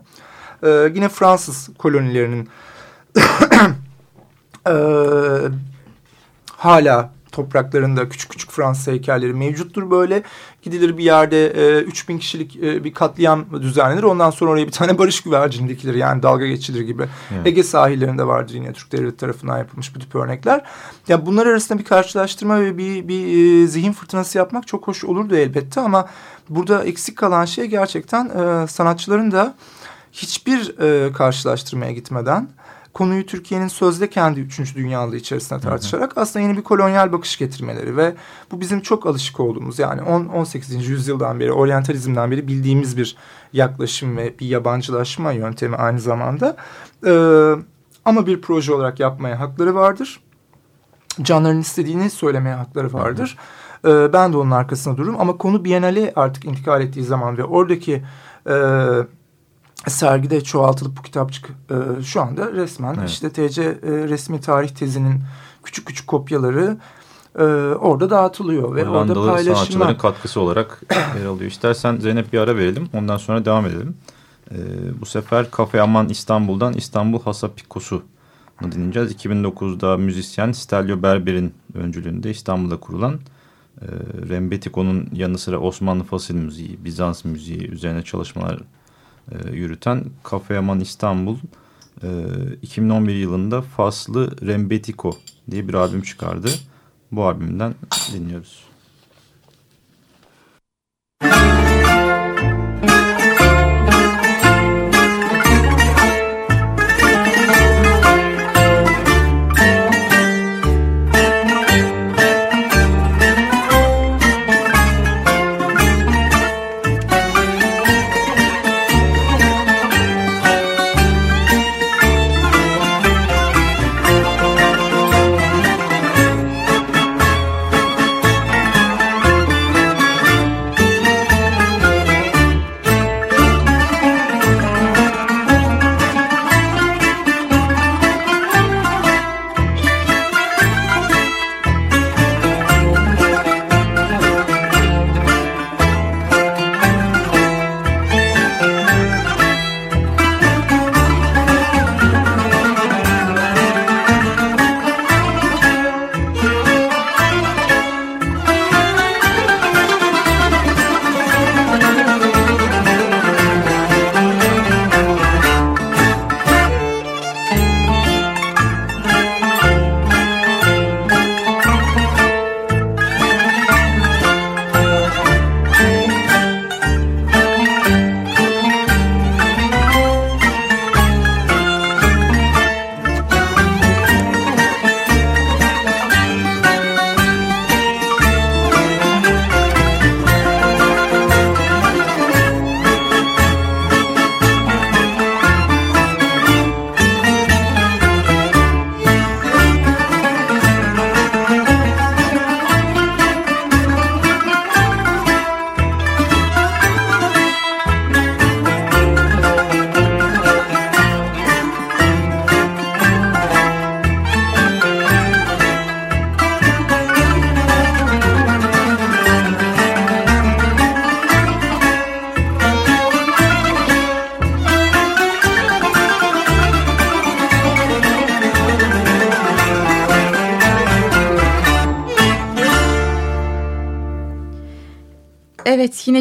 Ee, yine Fransız kolonilerinin e, hala topraklarında küçük küçük Fransız heykelleri mevcuttur böyle. Gidilir bir yerde e, 3000 kişilik e, bir katliam düzenlenir. Ondan sonra oraya bir tane (laughs) barış güvercini dikilir. Yani dalga geçilir gibi. Evet. Ege sahillerinde vardır yine Türk devleti tarafından yapılmış bu tip örnekler. Yani bunlar arasında bir karşılaştırma ve bir, bir e, zihin fırtınası yapmak çok hoş olurdu elbette ama burada eksik kalan şey gerçekten e, sanatçıların da hiçbir e, karşılaştırmaya gitmeden konuyu Türkiye'nin sözde kendi üçüncü dünyalığı içerisinde tartışarak hı hı. aslında yeni bir kolonyal bakış getirmeleri ve bu bizim çok alışık olduğumuz yani 10, 18. yüzyıldan beri oryantalizmden beri bildiğimiz bir yaklaşım ve bir yabancılaşma yöntemi aynı zamanda. Ee, ama bir proje olarak yapmaya hakları vardır. Canların istediğini söylemeye hakları vardır. Ee, ben de onun arkasında dururum ama konu Biennale artık intikal ettiği zaman ve oradaki... E, sergide çoğaltılıp bu kitapçık e, şu anda resmen evet. işte TC e, resmi tarih tezinin küçük küçük kopyaları e, orada dağıtılıyor ve orada paylaşımlar. sanatçıların katkısı olarak (coughs) yer alıyor. İstersen Zeynep bir ara verelim ondan sonra devam edelim. E, bu sefer Kafe Aman İstanbul'dan İstanbul Hasa Pikosu dinleyeceğiz. 2009'da müzisyen Stelio Berber'in öncülüğünde İstanbul'da kurulan e, Rembetiko'nun yanı sıra Osmanlı Fasil Müziği, Bizans Müziği üzerine çalışmalar e, yürüten Kafeyaman İstanbul e, 2011 yılında Faslı Rembetiko diye bir albüm çıkardı. Bu albümden dinliyoruz.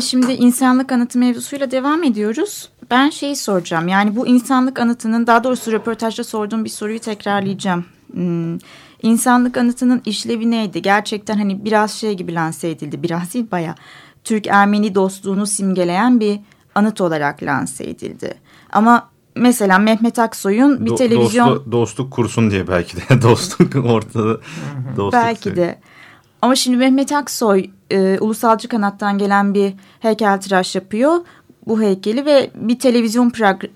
Şimdi insanlık anıtı mevzusuyla devam ediyoruz. Ben şeyi soracağım yani bu insanlık anıtının daha doğrusu röportajda sorduğum bir soruyu tekrarlayacağım. Hmm. İnsanlık anıtının işlevi neydi? Gerçekten hani biraz şey gibi lanse edildi. Biraz değil baya. Türk-Ermeni dostluğunu simgeleyen bir anıt olarak lanse edildi. Ama mesela Mehmet Aksoy'un bir Do televizyon... Dostluk, dostluk kursun diye belki de (laughs) dostluk ortada. dostluk belki de. Ama şimdi Mehmet Aksoy e, ulusalcı kanattan gelen bir heykeltıraş yapıyor bu heykeli ve bir televizyon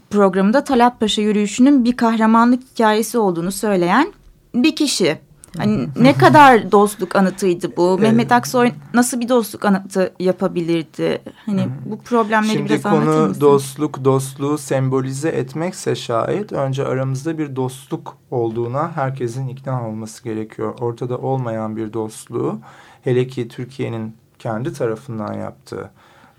programında Talat Paşa yürüyüşünün bir kahramanlık hikayesi olduğunu söyleyen bir kişi. Hani (laughs) ne kadar dostluk anıtıydı bu? Mehmet Aksoy nasıl bir dostluk anıtı yapabilirdi? Hani bu problemleri Şimdi biraz anlatır mısın? Şimdi konu dostluk, dostluğu sembolize etmekse şayet önce aramızda bir dostluk olduğuna herkesin ikna olması gerekiyor. Ortada olmayan bir dostluğu hele ki Türkiye'nin kendi tarafından yaptığı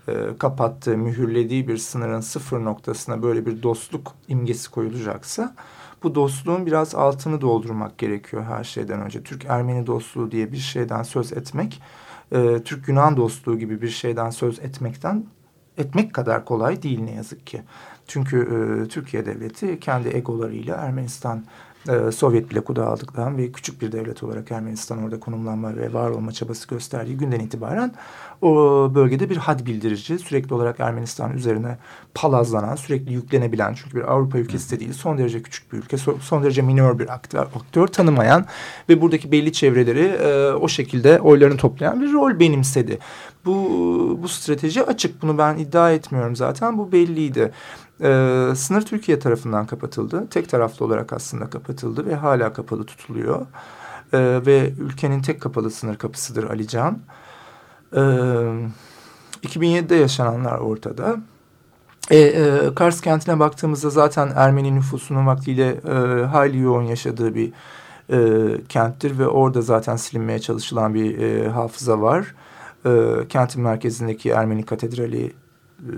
e, kapattığı, mühürlediği bir sınırın sıfır noktasına böyle bir dostluk imgesi koyulacaksa bu dostluğun biraz altını doldurmak gerekiyor her şeyden önce. Türk-Ermeni dostluğu diye bir şeyden söz etmek, e, Türk-Yunan dostluğu gibi bir şeyden söz etmekten etmek kadar kolay değil ne yazık ki. Çünkü e, Türkiye devleti kendi egolarıyla Ermenistan e, Sovyet bloku dağıldıktan ve küçük bir devlet olarak Ermenistan orada konumlanma ve var olma çabası gösterdiği günden itibaren o bölgede bir had bildirici sürekli olarak Ermenistan üzerine palazlanan sürekli yüklenebilen çünkü bir Avrupa ülkesi de değil son derece küçük bir ülke son derece minör bir aktör, aktör tanımayan ve buradaki belli çevreleri e, o şekilde oylarını toplayan bir rol benimsedi. Bu, bu strateji açık bunu ben iddia etmiyorum zaten bu belliydi. Ee, sınır Türkiye tarafından kapatıldı. Tek taraflı olarak aslında kapatıldı ve hala kapalı tutuluyor. Ee, ve ülkenin tek kapalı sınır kapısıdır Alican. Ee, 2007'de yaşananlar ortada. E, e, Kars kentine baktığımızda zaten Ermeni nüfusunun vaktiyle e, hayli yoğun yaşadığı bir e, kenttir ve orada zaten silinmeye çalışılan bir e, hafıza var. E, kentin merkezindeki Ermeni katedrali e,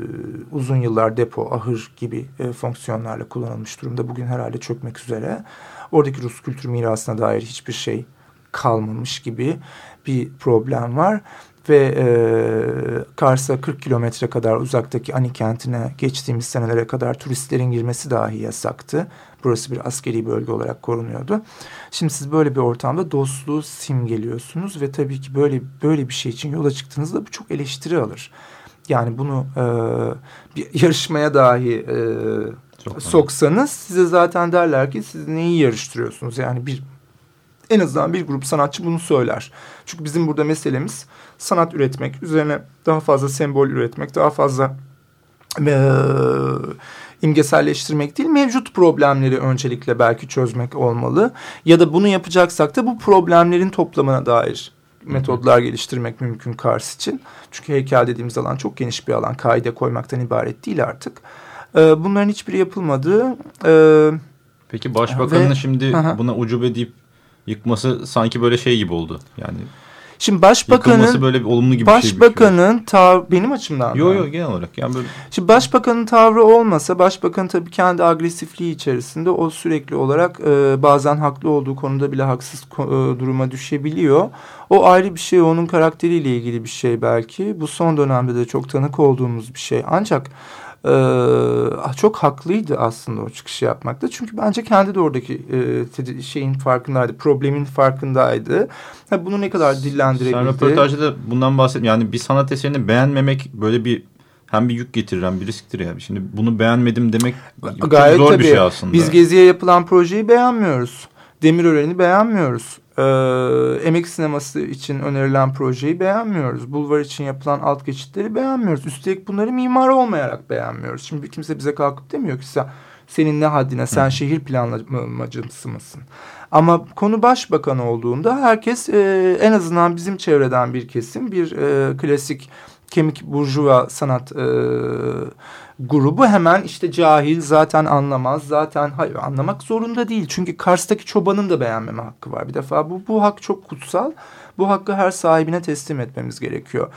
uzun yıllar depo, ahır gibi e, fonksiyonlarla kullanılmış durumda. Bugün herhalde çökmek üzere. Oradaki Rus kültür mirasına dair hiçbir şey kalmamış gibi bir problem var. Ve e, Kars'a 40 kilometre kadar uzaktaki Ani kentine geçtiğimiz senelere kadar turistlerin girmesi dahi yasaktı. Burası bir askeri bölge olarak korunuyordu. Şimdi siz böyle bir ortamda dostluğu simgeliyorsunuz ve tabii ki böyle böyle bir şey için yola çıktığınızda bu çok eleştiri alır. Yani bunu e, bir (laughs) yarışmaya dahi e, soksanız size zaten derler ki siz neyi yarıştırıyorsunuz? Yani bir en azından bir grup sanatçı bunu söyler. Çünkü bizim burada meselemiz sanat üretmek, üzerine daha fazla sembol üretmek, daha fazla e, imgeselleştirmek değil, mevcut problemleri öncelikle belki çözmek olmalı. Ya da bunu yapacaksak da bu problemlerin toplamına dair metodlar geliştirmek mümkün Kars için. Çünkü heykel dediğimiz alan çok geniş bir alan. Kaide koymaktan ibaret değil artık. E, bunların hiçbiri yapılmadı. E, Peki başbakanın ve, şimdi aha. buna ucube deyip yıkması sanki böyle şey gibi oldu. Yani Şimdi başbakanın böyle bir olumlu gibi başbakanın şey tav benim açımdan. Yok yok genel olarak yani böyle. Şimdi başbakanın tavrı olmasa başbakan tabii kendi agresifliği içerisinde o sürekli olarak e, bazen haklı olduğu konuda bile haksız e, duruma düşebiliyor. O ayrı bir şey onun karakteriyle ilgili bir şey belki. Bu son dönemde de çok tanık olduğumuz bir şey. Ancak ee, çok haklıydı aslında o çıkışı yapmakta. Çünkü bence kendi de oradaki e, şeyin farkındaydı. Problemin farkındaydı. Ha, bunu ne kadar dillendirebildi. Sen röportajda da bundan bahsettin. Yani bir sanat eserini beğenmemek böyle bir hem bir yük getirir hem bir risktir yani. Şimdi bunu beğenmedim demek Gayet zor tabii. bir şey aslında. Biz Gezi'ye yapılan projeyi beğenmiyoruz. Demirören'i beğenmiyoruz. Ee, emek sineması için önerilen projeyi beğenmiyoruz. Bulvar için yapılan alt geçitleri beğenmiyoruz. Üstelik bunları mimar olmayarak beğenmiyoruz. Şimdi kimse bize kalkıp demiyor ki sen, senin ne haddine sen Hı. şehir planlamacısı mısın? Ama konu başbakan olduğunda herkes e, en azından bizim çevreden bir kesim bir e, klasik kemik burjuva sanat e, grubu hemen işte cahil zaten anlamaz zaten hayır anlamak zorunda değil. Çünkü Kars'taki çobanın da beğenmeme hakkı var. Bir defa bu, bu hak çok kutsal. Bu hakkı her sahibine teslim etmemiz gerekiyor.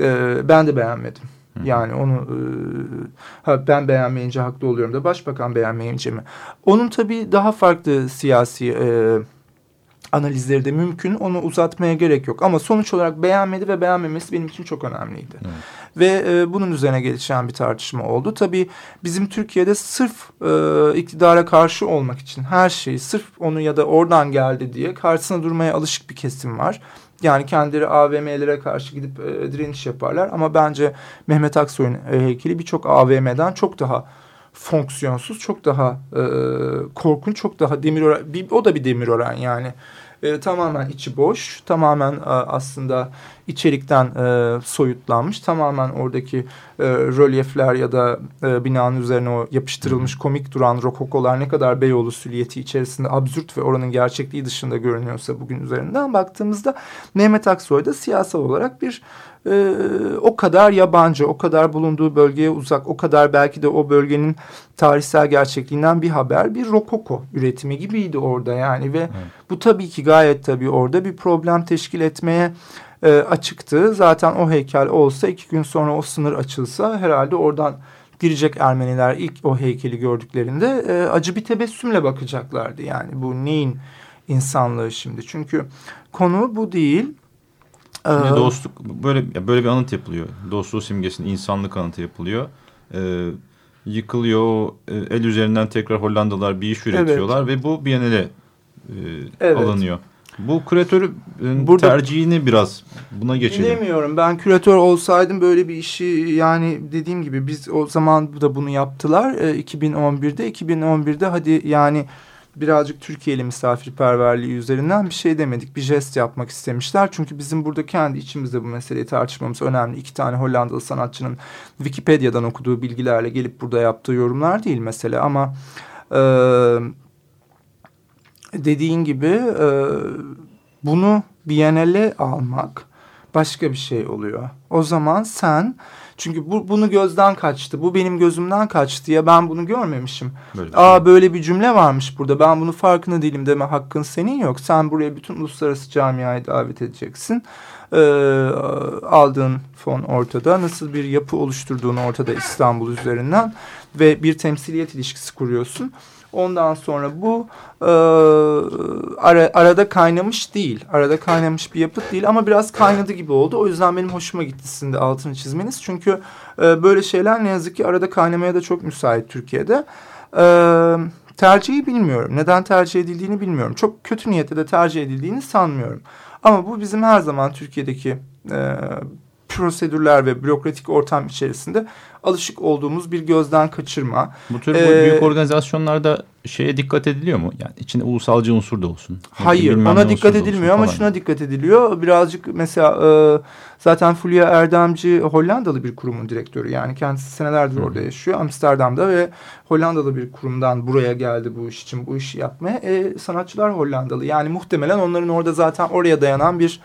E, ben de beğenmedim. Yani onu e, ha, ben beğenmeyince haklı oluyorum da başbakan beğenmeyince mi? Onun tabii daha farklı siyasi e, analizleri de mümkün. Onu uzatmaya gerek yok. Ama sonuç olarak beğenmedi ve beğenmemesi benim için çok önemliydi. Evet. ve e, bunun üzerine gelişen bir tartışma oldu. Tabii bizim Türkiye'de sırf e, iktidara karşı olmak için her şeyi sırf onu ya da oradan geldi diye karşısına durmaya alışık bir kesim var. Yani kendileri AVM'lere karşı gidip e, direniş yaparlar ama bence Mehmet Aksoy'un e, heykeli birçok AVM'den çok daha fonksiyonsuz, çok daha e, korkunç, çok daha demir bir, o da bir demir oran yani e, tamamen içi boş, tamamen e, aslında içerikten e, soyutlanmış, tamamen oradaki e, rölyefler ya da e, binanın üzerine o yapıştırılmış komik duran rokokolar ne kadar Beyoğlu süliyeti içerisinde absürt ve oranın gerçekliği dışında görünüyorsa bugün üzerinden baktığımızda Mehmet Aksoy da siyasal olarak bir e, o kadar yabancı, o kadar bulunduğu bölgeye uzak, o kadar belki de o bölgenin tarihsel gerçekliğinden bir haber, bir rokoko üretimi gibiydi orada yani ve evet. bu tabii ki gayet tabii orada bir problem teşkil etmeye e, açıktı. Zaten o heykel olsa iki gün sonra o sınır açılsa herhalde oradan girecek Ermeniler ilk o heykeli gördüklerinde e, acı bir tebessümle bakacaklardı. Yani bu neyin insanlığı şimdi? Çünkü konu bu değil. Şimdi ee, dostluk böyle böyle bir anıt yapılıyor. Dostluğu simgesinin insanlık anıtı yapılıyor. Ee, yıkılıyor. E, el üzerinden tekrar Hollandalılar bir iş üretiyorlar evet. ve bu Biennale e, evet. alınıyor. Bu küratörün Burada, tercihini biraz buna geçelim. Bilemiyorum. Ben küratör olsaydım böyle bir işi yani dediğim gibi biz o zaman da bunu yaptılar. E, 2011'de 2011'de hadi yani birazcık Türkiye'li misafirperverliği üzerinden bir şey demedik. Bir jest yapmak istemişler. Çünkü bizim burada kendi içimizde bu meseleyi tartışmamız önemli. İki tane Hollandalı sanatçının Wikipedia'dan okuduğu bilgilerle gelip burada yaptığı yorumlar değil mesele. Ama e, dediğin gibi e, bunu Biennale almak başka bir şey oluyor. O zaman sen çünkü bu, bunu gözden kaçtı. Bu benim gözümden kaçtı ya ben bunu görmemişim. Böyle Aa şey. böyle bir cümle varmış burada. Ben bunu farkında değilim deme hakkın senin yok. Sen buraya bütün uluslararası camiayı davet edeceksin. Ee, aldığın fon ortada. Nasıl bir yapı oluşturduğun ortada İstanbul üzerinden ve bir temsiliyet ilişkisi kuruyorsun. Ondan sonra bu e, ara, arada kaynamış değil. Arada kaynamış bir yapıt değil ama biraz kaynadı gibi oldu. O yüzden benim hoşuma gitti sizin de altını çizmeniz. Çünkü e, böyle şeyler ne yazık ki arada kaynamaya da çok müsait Türkiye'de. E, tercihi bilmiyorum. Neden tercih edildiğini bilmiyorum. Çok kötü niyetle de tercih edildiğini sanmıyorum. Ama bu bizim her zaman Türkiye'deki e, prosedürler ve bürokratik ortam içerisinde alışık olduğumuz bir gözden kaçırma. Bu tür ee, büyük organizasyonlarda şeye dikkat ediliyor mu? Yani içinde ulusalcı unsur da olsun. Hayır ona dikkat edilmiyor ama şuna dikkat ediliyor. Birazcık mesela e, zaten Fulya Erdemci Hollandalı bir kurumun direktörü. Yani kendisi senelerdir Hı. orada yaşıyor Amsterdam'da ve Hollandalı bir kurumdan buraya geldi bu iş için bu işi yapmaya. E, sanatçılar Hollandalı yani muhtemelen onların orada zaten oraya dayanan bir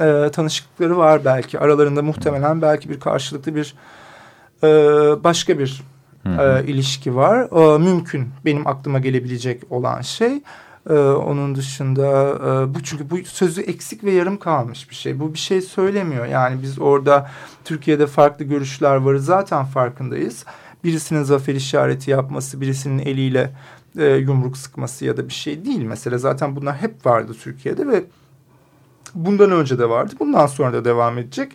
e, tanışıklıkları var belki. Aralarında muhtemelen belki bir karşılıklı bir e, başka bir e, ilişki var. E, mümkün benim aklıma gelebilecek olan şey. Ee, onun dışında e, bu çünkü bu sözü eksik ve yarım kalmış bir şey. Bu bir şey söylemiyor. Yani biz orada Türkiye'de farklı görüşler var zaten farkındayız. Birisinin zafer işareti yapması, birisinin eliyle e, yumruk sıkması ya da bir şey değil. Mesela zaten bunlar hep vardı Türkiye'de ve bundan önce de vardı. Bundan sonra da devam edecek.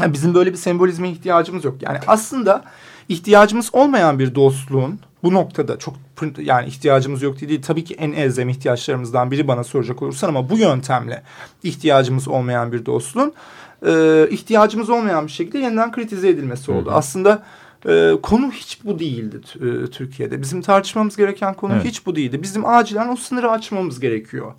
Yani bizim böyle bir sembolizme ihtiyacımız yok. Yani aslında ihtiyacımız olmayan bir dostluğun bu noktada çok yani ihtiyacımız yok değil. Tabii ki en elzem ihtiyaçlarımızdan biri bana soracak olursan ama bu yöntemle ihtiyacımız olmayan bir dostluğun e, ihtiyacımız olmayan bir şekilde yeniden kritize edilmesi oldu. Hı hı. Aslında e, konu hiç bu değildi e, Türkiye'de. Bizim tartışmamız gereken konu evet. hiç bu değildi. Bizim acilen o sınırı açmamız gerekiyor.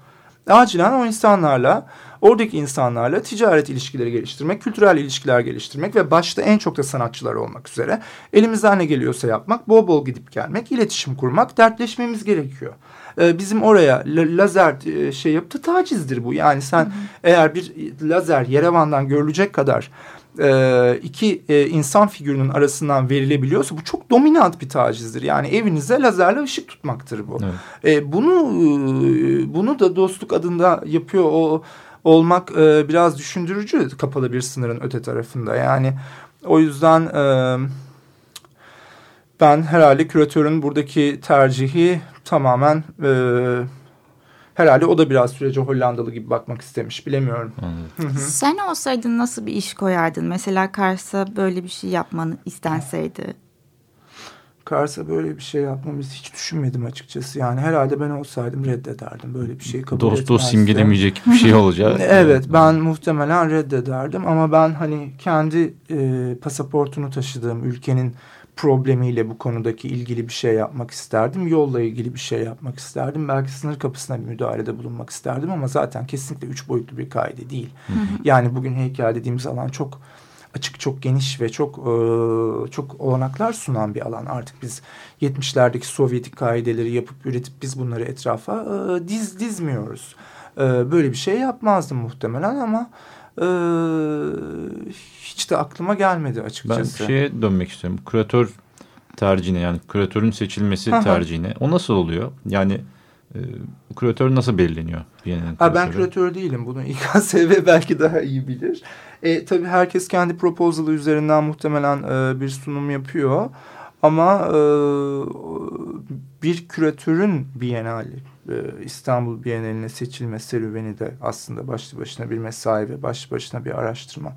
Acilen o insanlarla oradaki insanlarla ticaret ilişkileri geliştirmek, kültürel ilişkiler geliştirmek ve başta en çok da sanatçılar olmak üzere elimizden ne geliyorsa yapmak, bol bol gidip gelmek, iletişim kurmak, dertleşmemiz gerekiyor. Ee, bizim oraya lazer e, şey yaptı tacizdir bu. Yani sen hı hı. eğer bir lazer Yerevan'dan görülecek kadar e, iki e, insan figürünün arasından verilebiliyorsa bu çok dominant bir tacizdir. Yani evinize lazerle ışık tutmaktır bu. Evet. E, bunu e, bunu da dostluk adında yapıyor o olmak e, biraz düşündürücü kapalı bir sınırın öte tarafında. Yani o yüzden e, ben herhalde küratörün buradaki tercihi tamamen e, Herhalde o da biraz sürece Hollandalı gibi bakmak istemiş. Bilemiyorum. Sen olsaydın nasıl bir iş koyardın? Mesela Kars'a böyle bir şey yapmanı istenseydi. Kars'a böyle bir şey yapmamızı hiç düşünmedim açıkçası. Yani herhalde ben olsaydım reddederdim. Böyle bir şeyi kabul Dost etmezdim. dost simgelemeyecek bir şey olacak. (laughs) Evet ben muhtemelen reddederdim ama ben hani kendi e, pasaportunu taşıdığım ülkenin problemiyle bu konudaki ilgili bir şey yapmak isterdim. Yolla ilgili bir şey yapmak isterdim. Belki sınır kapısına bir müdahalede bulunmak isterdim ama zaten kesinlikle üç boyutlu bir kaide değil. Yani bugün heykel dediğimiz alan çok açık, çok geniş ve çok e, çok olanaklar sunan bir alan. Artık biz 70'lerdeki Sovyetik kaideleri yapıp üretip biz bunları etrafa e, diz dizmiyoruz. E, böyle bir şey yapmazdım muhtemelen ama e, hiç de aklıma gelmedi Ben açıkçası. şeye dönmek istiyorum. Küratör tercihine yani küratörün seçilmesi tercihine. O nasıl oluyor? Yani e, küratör nasıl belirleniyor? Ha, ben küratör değilim. Bunu İKSV (laughs) belki daha iyi bilir. E, tabii herkes kendi proposal'ı üzerinden muhtemelen e, bir sunum yapıyor. Ama e, bir küratörün Biennale, e, İstanbul Biennaline seçilme serüveni de aslında başlı başına bir mesai ve başlı başına bir araştırma,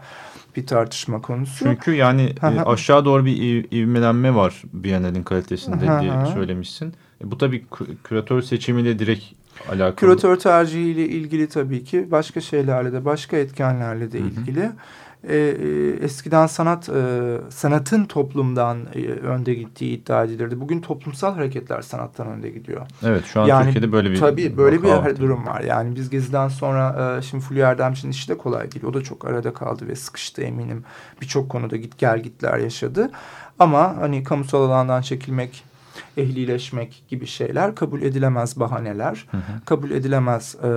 bir tartışma konusu. Çünkü yani e, aşağı doğru bir iv- ivmelenme var Biennale'nin kalitesinde diye söylemişsin. E, bu tabii kü- küratör seçimiyle direkt alakalı. Küratör tercihiyle ilgili tabii ki başka şeylerle de başka etkenlerle de Hı hı. ilgili. Ee, e, eskiden sanat e, sanatın toplumdan e, önde gittiği iddia edilirdi. Bugün toplumsal hareketler sanattan önde gidiyor. Evet şu an Yani Türkiye'de böyle bir Tabii böyle bir var. durum var. Yani biz Gezi'den sonra e, şimdi Fulya Erdemci'nin işi de kolay değil. O da çok arada kaldı ve sıkıştı eminim. Birçok konuda git gel gitler yaşadı. Ama hani kamusal alandan çekilmek, ehlileşmek gibi şeyler kabul edilemez bahaneler, Hı hı. kabul edilemez e,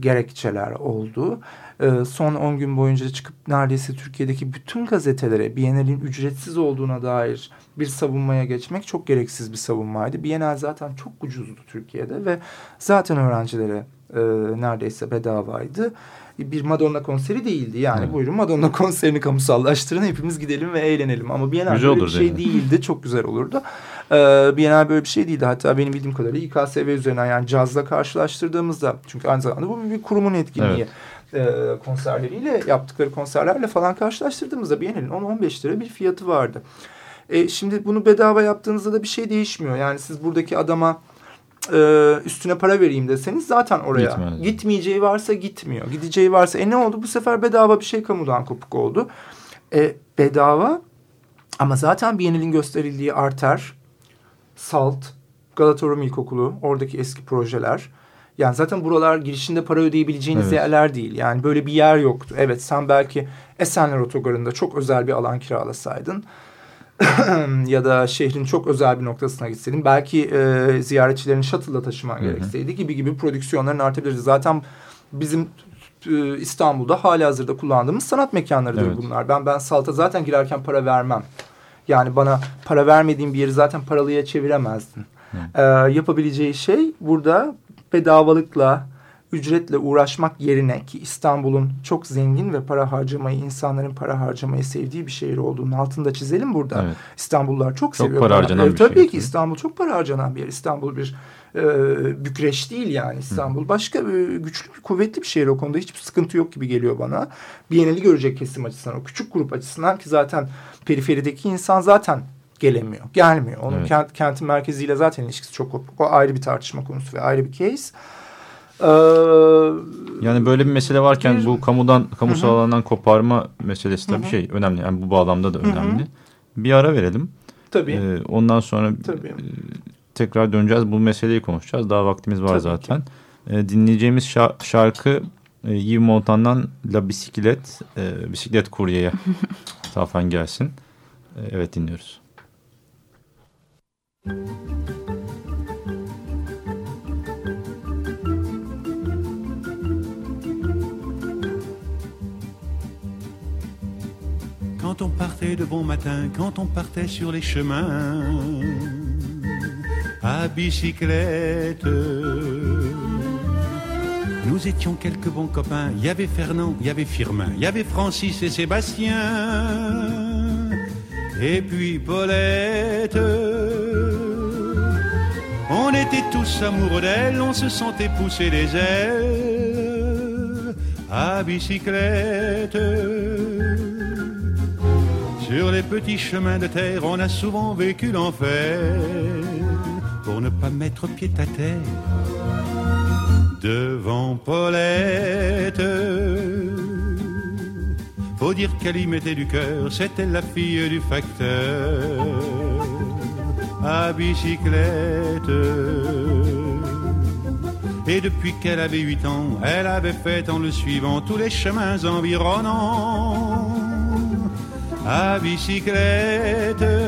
gerekçeler oldu. E, son 10 gün boyunca çıkıp neredeyse Türkiye'deki bütün gazetelere Biennale'in ücretsiz olduğuna dair bir savunmaya geçmek çok gereksiz bir savunmaydı. Biennale zaten çok ucuzdu Türkiye'de ve zaten öğrencilere e, neredeyse bedavaydı. Bir Madonna konseri değildi. Yani Evet. buyurun Madonna konserini kamusallaştırın hepimiz gidelim ve eğlenelim. Ama Biennale böyle bir şey yani. değildi. Çok güzel olurdu. Ee, Biennale böyle bir şey değildi. Hatta benim bildiğim kadarıyla İKSV üzerinden yani cazla karşılaştırdığımızda çünkü aynı zamanda bu bir kurumun etkinliği. e, konserleriyle yaptıkları konserlerle falan karşılaştırdığımızda Biennale'in 10-15 lira bir fiyatı vardı. E, şimdi bunu bedava yaptığınızda da bir şey değişmiyor. Yani siz buradaki adama e, üstüne para vereyim deseniz zaten oraya Gitmez. gitmeyeceği varsa gitmiyor. Gideceği varsa e ne oldu? Bu sefer bedava bir şey kamudan kopuk oldu. E, bedava ama zaten Biennale'in gösterildiği arter, Salt, Galata Rum İlkokulu, oradaki eski projeler. Yani zaten buralar girişinde para ödeyebileceğiniz Evet. yerler değil. Yani böyle bir yer yoktu. Evet sen belki Esenler Otogarı'nda çok özel bir alan kiralasaydın (clears throat) ya da şehrin çok özel bir noktasına gitseydin belki e, ziyaretçilerini shuttle'la taşıman gerekseydi gibi gibi prodüksiyonların artabilirdi. Zaten bizim e, İstanbul'da hali hazırda kullandığımız sanat mekanlarıdır Evet. bunlar. Ben ben Salt'a zaten girerken para vermem. Yani bana para vermediğim bir yeri zaten paralıya çeviremezdin. Ee, yapabileceği şey burada bedavalıkla, ücretle uğraşmak yerine ki İstanbul'un çok zengin ve para harcamayı, insanların para harcamayı sevdiği bir şehir olduğunu altında çizelim burada. Evet. İstanbullular çok, Çok seviyor. para para. harcanan bir tabii şehir. ki İstanbul çok para harcanan bir yer. İstanbul bir e, Bükreş değil yani İstanbul. Başka bir güçlü bir kuvvetli bir şehir o konuda hiçbir sıkıntı yok gibi geliyor bana. Bienali görecek kesim açısından o küçük grup açısından ki zaten periferideki insan zaten gelemiyor. Gelmiyor. Onun Evet. kent, kentin merkeziyle zaten ilişkisi çok kopuk. O ayrı bir tartışma konusu ve ayrı bir case. Ee, Yani böyle bir mesele varken Bir- bu kamudan kamusal Hı hı. alandan koparma meselesi tabii Hı hı. şey önemli. Yani bu bağlamda da Hı hı. önemli. Bir ara verelim. tabii. Ee, ondan sonra Tabii. E, tekrar döneceğiz. Bu meseleyi konuşacağız. Daha vaktimiz var Tabii zaten. Ee, dinleyeceğimiz şa- şarkı e, Yves Montan'dan La Bisiklet, e, Bisiklet Kurye'ye (laughs) tafen gelsin. E, evet dinliyoruz. Quand on partait de bon matin, quand on partait sur les chemins, à bicyclette. Nous étions quelques bons copains. Il y avait Fernand, il y avait Firmin, il y avait Francis et Sébastien. Et puis Paulette. On était tous amoureux d'elle, on se sentait pousser des ailes à bicyclette. Sur les petits chemins de terre, on a souvent vécu l'enfer pour ne pas mettre pied à terre devant Paulette. Faut dire qu'elle y mettait du cœur, c'était la fille du facteur à bicyclette. Et depuis qu'elle avait huit ans, elle avait fait en le suivant tous les chemins environnants à bicyclette.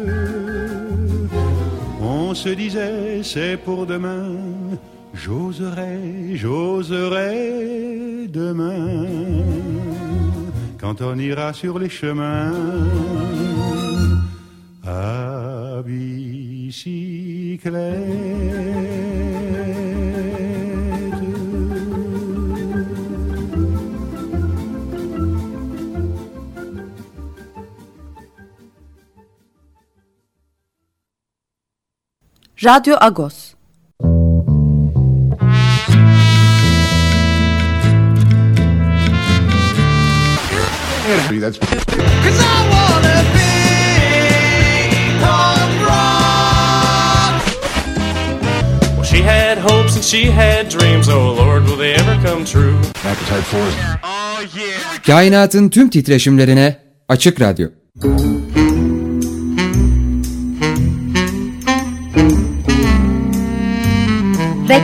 On se disait, c'est pour demain, j'oserai, j'oserai demain, quand on ira sur les chemins à bicyclette. Radyo Agos. Cause I wanna be punk rock. Well, she had hopes and she had dreams. Oh Lord, will they ever come true? Kainatın tüm titreşimlerine Açık Radyo.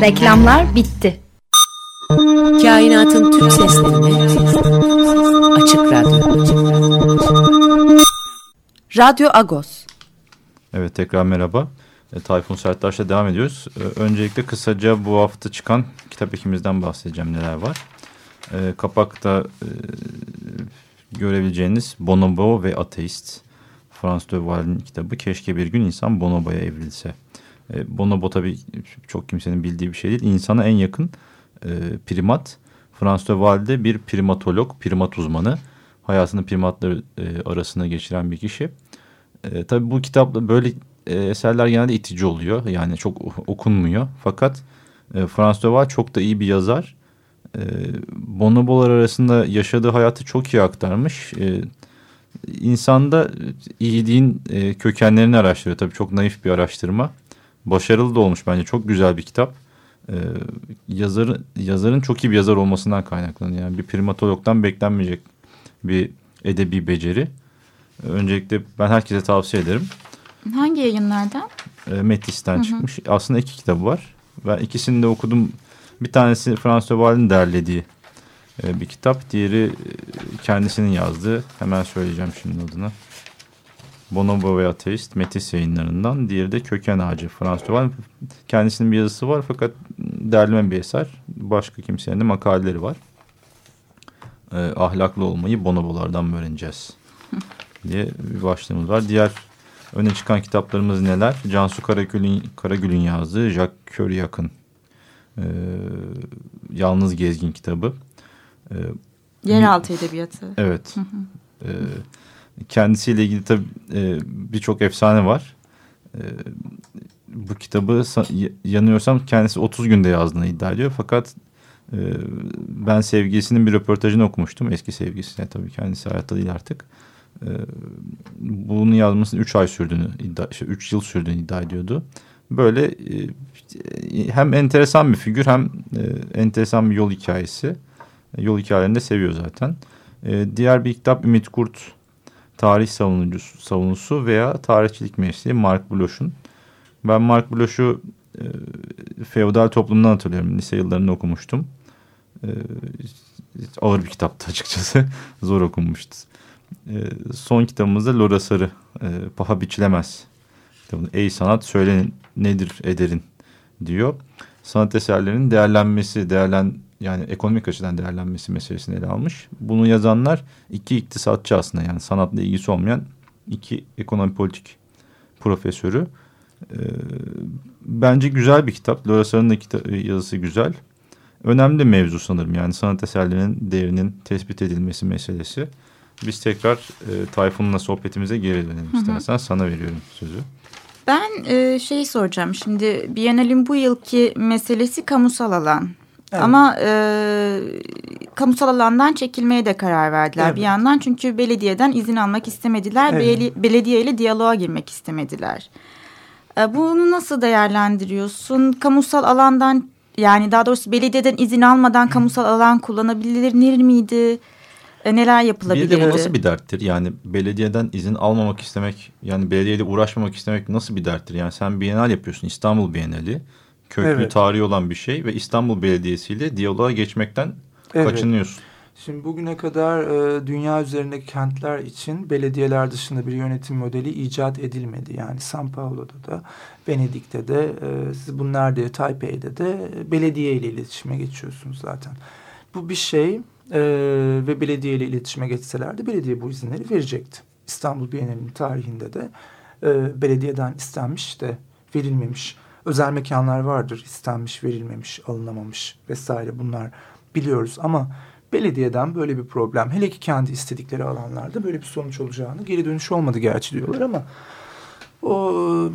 Reklamlar bitti. Kainatın tüm seslerine Açık Radyo. Radyo Agos. Evet tekrar merhaba. E, Tayfun Serttaş'la devam ediyoruz. E, öncelikle kısaca bu hafta çıkan kitap ekimizden bahsedeceğim neler var. E, kapakta e, görebileceğiniz Bonobo ve Ateist. Frans de Waal'in kitabı Keşke Bir Gün İnsan Bonobo'ya Evrilse. E, Bonobo tabii çok kimsenin bildiği bir şey değil. İnsana en yakın e, primat. Frans de Waal de bir primatolog, primat uzmanı. Hayatını primatlar e, arasında geçiren bir kişi. E, tabii bu kitapla böyle e, eserler genelde itici oluyor. Yani çok okunmuyor. Fakat e, Frans de Waal çok da iyi bir yazar. E, bonobolar arasında yaşadığı hayatı çok iyi aktarmış. E, insanda iyiliğin e, kökenlerini araştırıyor. Tabii çok naif bir araştırma. Başarılı da olmuş bence. Çok güzel bir kitap. E, yazarı, yazarın çok iyi bir yazar olmasından kaynaklanıyor. Yani bir primatologdan beklenmeyecek bir edebi beceri. Öncelikle ben herkese tavsiye ederim. Hangi yayınlardan? E, Metis'ten Hı hı. çıkmış. Aslında iki kitabı var. Ben ikisini de okudum. Bir tanesi François Duval'in derlediği e, bir kitap. Diğeri e, kendisinin yazdığı. Hemen söyleyeceğim şimdi adını. Bonobo ve Ateist Metis yayınlarından. Diğeri de Köken Ağacı François Duval. Kendisinin bir yazısı var fakat derleme bir eser. Başka kimsenin de makaleleri var. E, ahlaklı olmayı bonobolardan öğreneceğiz (laughs) diye bir başlığımız var. Diğer öne çıkan kitaplarımız neler? Cansu Karagül'ün Karagül'ün yazdığı Jacques Kerouac'ın e, Yalnız Gezgin kitabı. E, Yeraltı edebiyatı. Evet. E, kendisiyle ilgili tabii e, birçok efsane var. E, bu kitabı yanıyorsam kendisi 30 günde yazdığını iddia ediyor. Fakat e, ben sevgilisinin bir röportajını okumuştum. Eski sevgilisine tabii kendisi hayatta değil artık. E, bunu yazmasının 3 ay sürdüğünü iddia, işte 3 yıl sürdüğünü iddia ediyordu. Böyle e, hem enteresan bir figür hem e, enteresan bir yol hikayesi. Yol hikayelerini de seviyor zaten. E, diğer bir kitap Ümit Kurt tarih savunucusu, savunusu veya tarihçilik mesleği Mark Bloch'un. Ben Mark Bloch'u e, feodal toplumdan hatırlıyorum. Lise yıllarında okumuştum. E, ağır bir kitaptı açıkçası. (laughs) Zor okunmuştu. E, son kitabımızda Lora Sarı. E, Paha Biçilemez. Kitabında, Ey sanat söyle nedir ederin diyor. Sanat eserlerinin değerlenmesi, değerlen yani ekonomik açıdan değerlenmesi meselesini ele almış. Bunu yazanlar iki iktisatçı aslında yani sanatla ilgisi olmayan iki ekonomi politik profesörü. Ee, bence güzel bir kitap. Laura Sarı'nın da yazısı güzel. Önemli mevzu sanırım yani sanat eserlerinin değerinin tespit edilmesi meselesi. Biz tekrar e, Tayfun'la sohbetimize geri dönelim istersen. Sana veriyorum sözü. Ben e, şey soracağım şimdi Biennale'in bu yılki meselesi kamusal alan. Evet. Ama e, kamusal alandan çekilmeye de karar verdiler evet. bir yandan. Çünkü belediyeden izin almak istemediler. Evet. Belediye ile diyaloğa girmek istemediler. E, bunu nasıl değerlendiriyorsun? Kamusal alandan yani daha doğrusu belediyeden izin almadan kamusal alan kullanabilir miydi? E, neler yapılabilirdi? Bir de bu nasıl bir derttir? Yani belediyeden izin almamak istemek, yani belediyeyle uğraşmamak istemek nasıl bir derttir? Yani sen Bienal yapıyorsun, İstanbul Bienali. Köklü evet. tarihi olan bir şey ve İstanbul Belediyesi ile diyaloğa geçmekten evet. kaçınıyorsun. Şimdi bugüne kadar e, dünya üzerindeki kentler için belediyeler dışında bir yönetim modeli icat edilmedi. Yani San Paulo'da da, Venedik'te de, e, siz bunlar diye Taipei'de de belediye ile iletişime geçiyorsunuz zaten. Bu bir şey e, ve belediye ile iletişime geçselerdi belediye bu izinleri verecekti. İstanbul Bienali'nin tarihinde de e, belediyeden istenmiş de verilmemiş özel mekanlar vardır. istenmiş, verilmemiş, alınamamış vesaire bunlar biliyoruz ama belediyeden böyle bir problem hele ki kendi istedikleri alanlarda böyle bir sonuç olacağını geri dönüş olmadı gerçi diyorlar ama o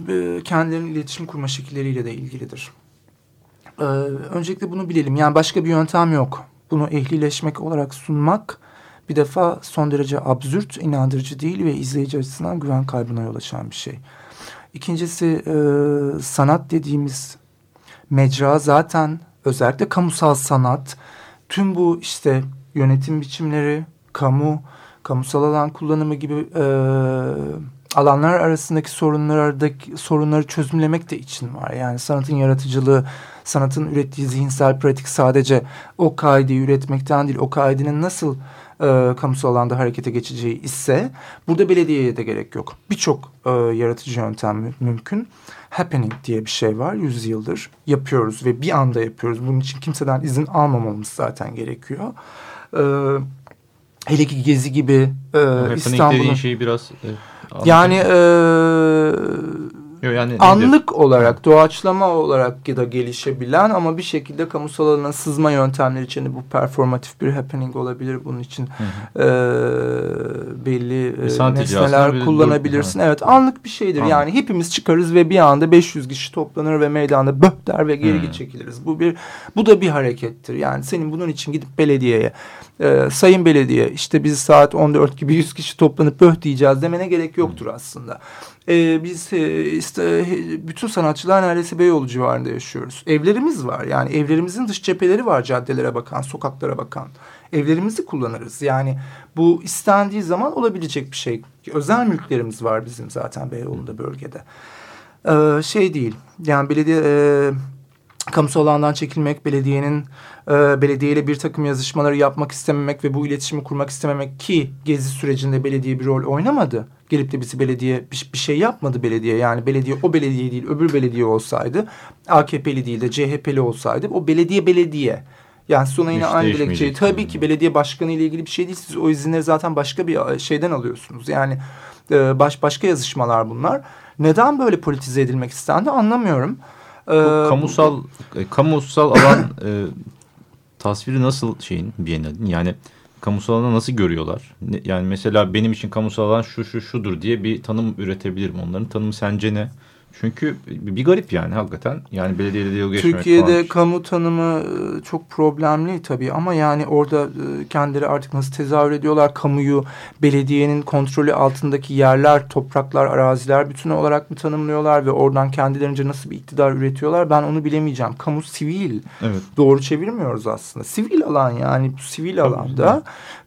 e, kendilerinin iletişim kurma şekilleriyle de ilgilidir. Ee, öncelikle bunu bilelim. Yani başka bir yöntem yok bunu ehlileşmek olarak sunmak bir defa son derece absürt, inandırıcı değil ve izleyici açısından güven kaybına yol açan bir şey. İkincisi e, sanat dediğimiz mecra zaten özellikle kamusal sanat tüm bu işte yönetim biçimleri, kamu, kamusal alan kullanımı gibi e, alanlar arasındaki sorunlardaki sorunları çözümlemek de için var. Yani sanatın yaratıcılığı, sanatın ürettiği zihinsel pratik sadece o kaideyi üretmekten değil, o kaidenin nasıl e, kamusal alanda harekete geçeceği ise burada belediyeye de gerek yok. Birçok e, yaratıcı yöntem mümkün. Happening diye bir şey var yüzyıldır yapıyoruz ve bir anda yapıyoruz. Bunun için kimseden izin almamamız zaten gerekiyor. E, hele ki Gezi gibi e, İstanbul'un... şeyi biraz... E, yani... E, yani anlık olarak, doğaçlama olarak ya da gelişebilen ama bir şekilde kamusal alana sızma yöntemleri için bu performatif bir happening olabilir. Bunun için hı hı. Belli e, nesneler kullanabilirsin. Bir, evet anlık bir şeydir. Anladım. Yani hepimiz çıkarız ve bir anda 500 kişi toplanır ve meydanda böh der ve geri hı. çekiliriz. Bu bir bu da bir harekettir. Yani senin bunun için gidip belediyeye e, sayın belediye işte biz saat 14 gibi 100 kişi toplanıp böh diyeceğiz demene gerek yoktur aslında e, biz e, işte bütün sanatçılar neredeyse Beyoğlu civarında yaşıyoruz. Evlerimiz var yani evlerimizin dış cepheleri var caddelere bakan, sokaklara bakan. Evlerimizi kullanırız. Yani bu istendiği zaman olabilecek bir şey. Özel mülklerimiz var bizim zaten Beyoğlu'nda bölgede. Ee, şey değil yani belediye e, kamusal alandan çekilmek, belediyenin e, belediyeyle bir takım yazışmaları yapmak istememek ve bu iletişimi kurmak istememek ki gezi sürecinde belediye bir rol oynamadı. Gelip de bizi belediye bir, bir şey yapmadı belediye. Yani belediye o belediye değil öbür belediye olsaydı AKP'li değil de CHP'li olsaydı o belediye belediye. Yani sonra yine Hiç aynı dilekçeyi. Tabii ki belediye başkanı ile ilgili bir şey değil. Siz o izinleri zaten başka bir e, şeyden alıyorsunuz. Yani e, baş başka yazışmalar bunlar. Neden böyle politize edilmek istendi anlamıyorum. Kamusal e, kamusal alan e, tasviri nasıl şeyin Biennale'in yani kamusal alanı nasıl görüyorlar? Ne- yani mesela benim için kamusal alan şu şu şudur diye bir tanım üretebilirim. Onların tanımı sence ne? Çünkü bir garip yani hakikaten. Yani belediyeyle diyalog geçmemek Türkiye'de falan. kamu tanımı e, çok problemli tabii ama yani orada e, kendileri artık nasıl tezahür ediyorlar kamuyu belediyenin kontrolü altındaki yerler, topraklar, araziler bütünü olarak mı tanımlıyorlar ve oradan kendilerince nasıl bir iktidar üretiyorlar ben onu bilemeyeceğim. Kamu sivil. Evet. Doğru çevirmiyoruz aslında. Sivil alan yani sivil alanda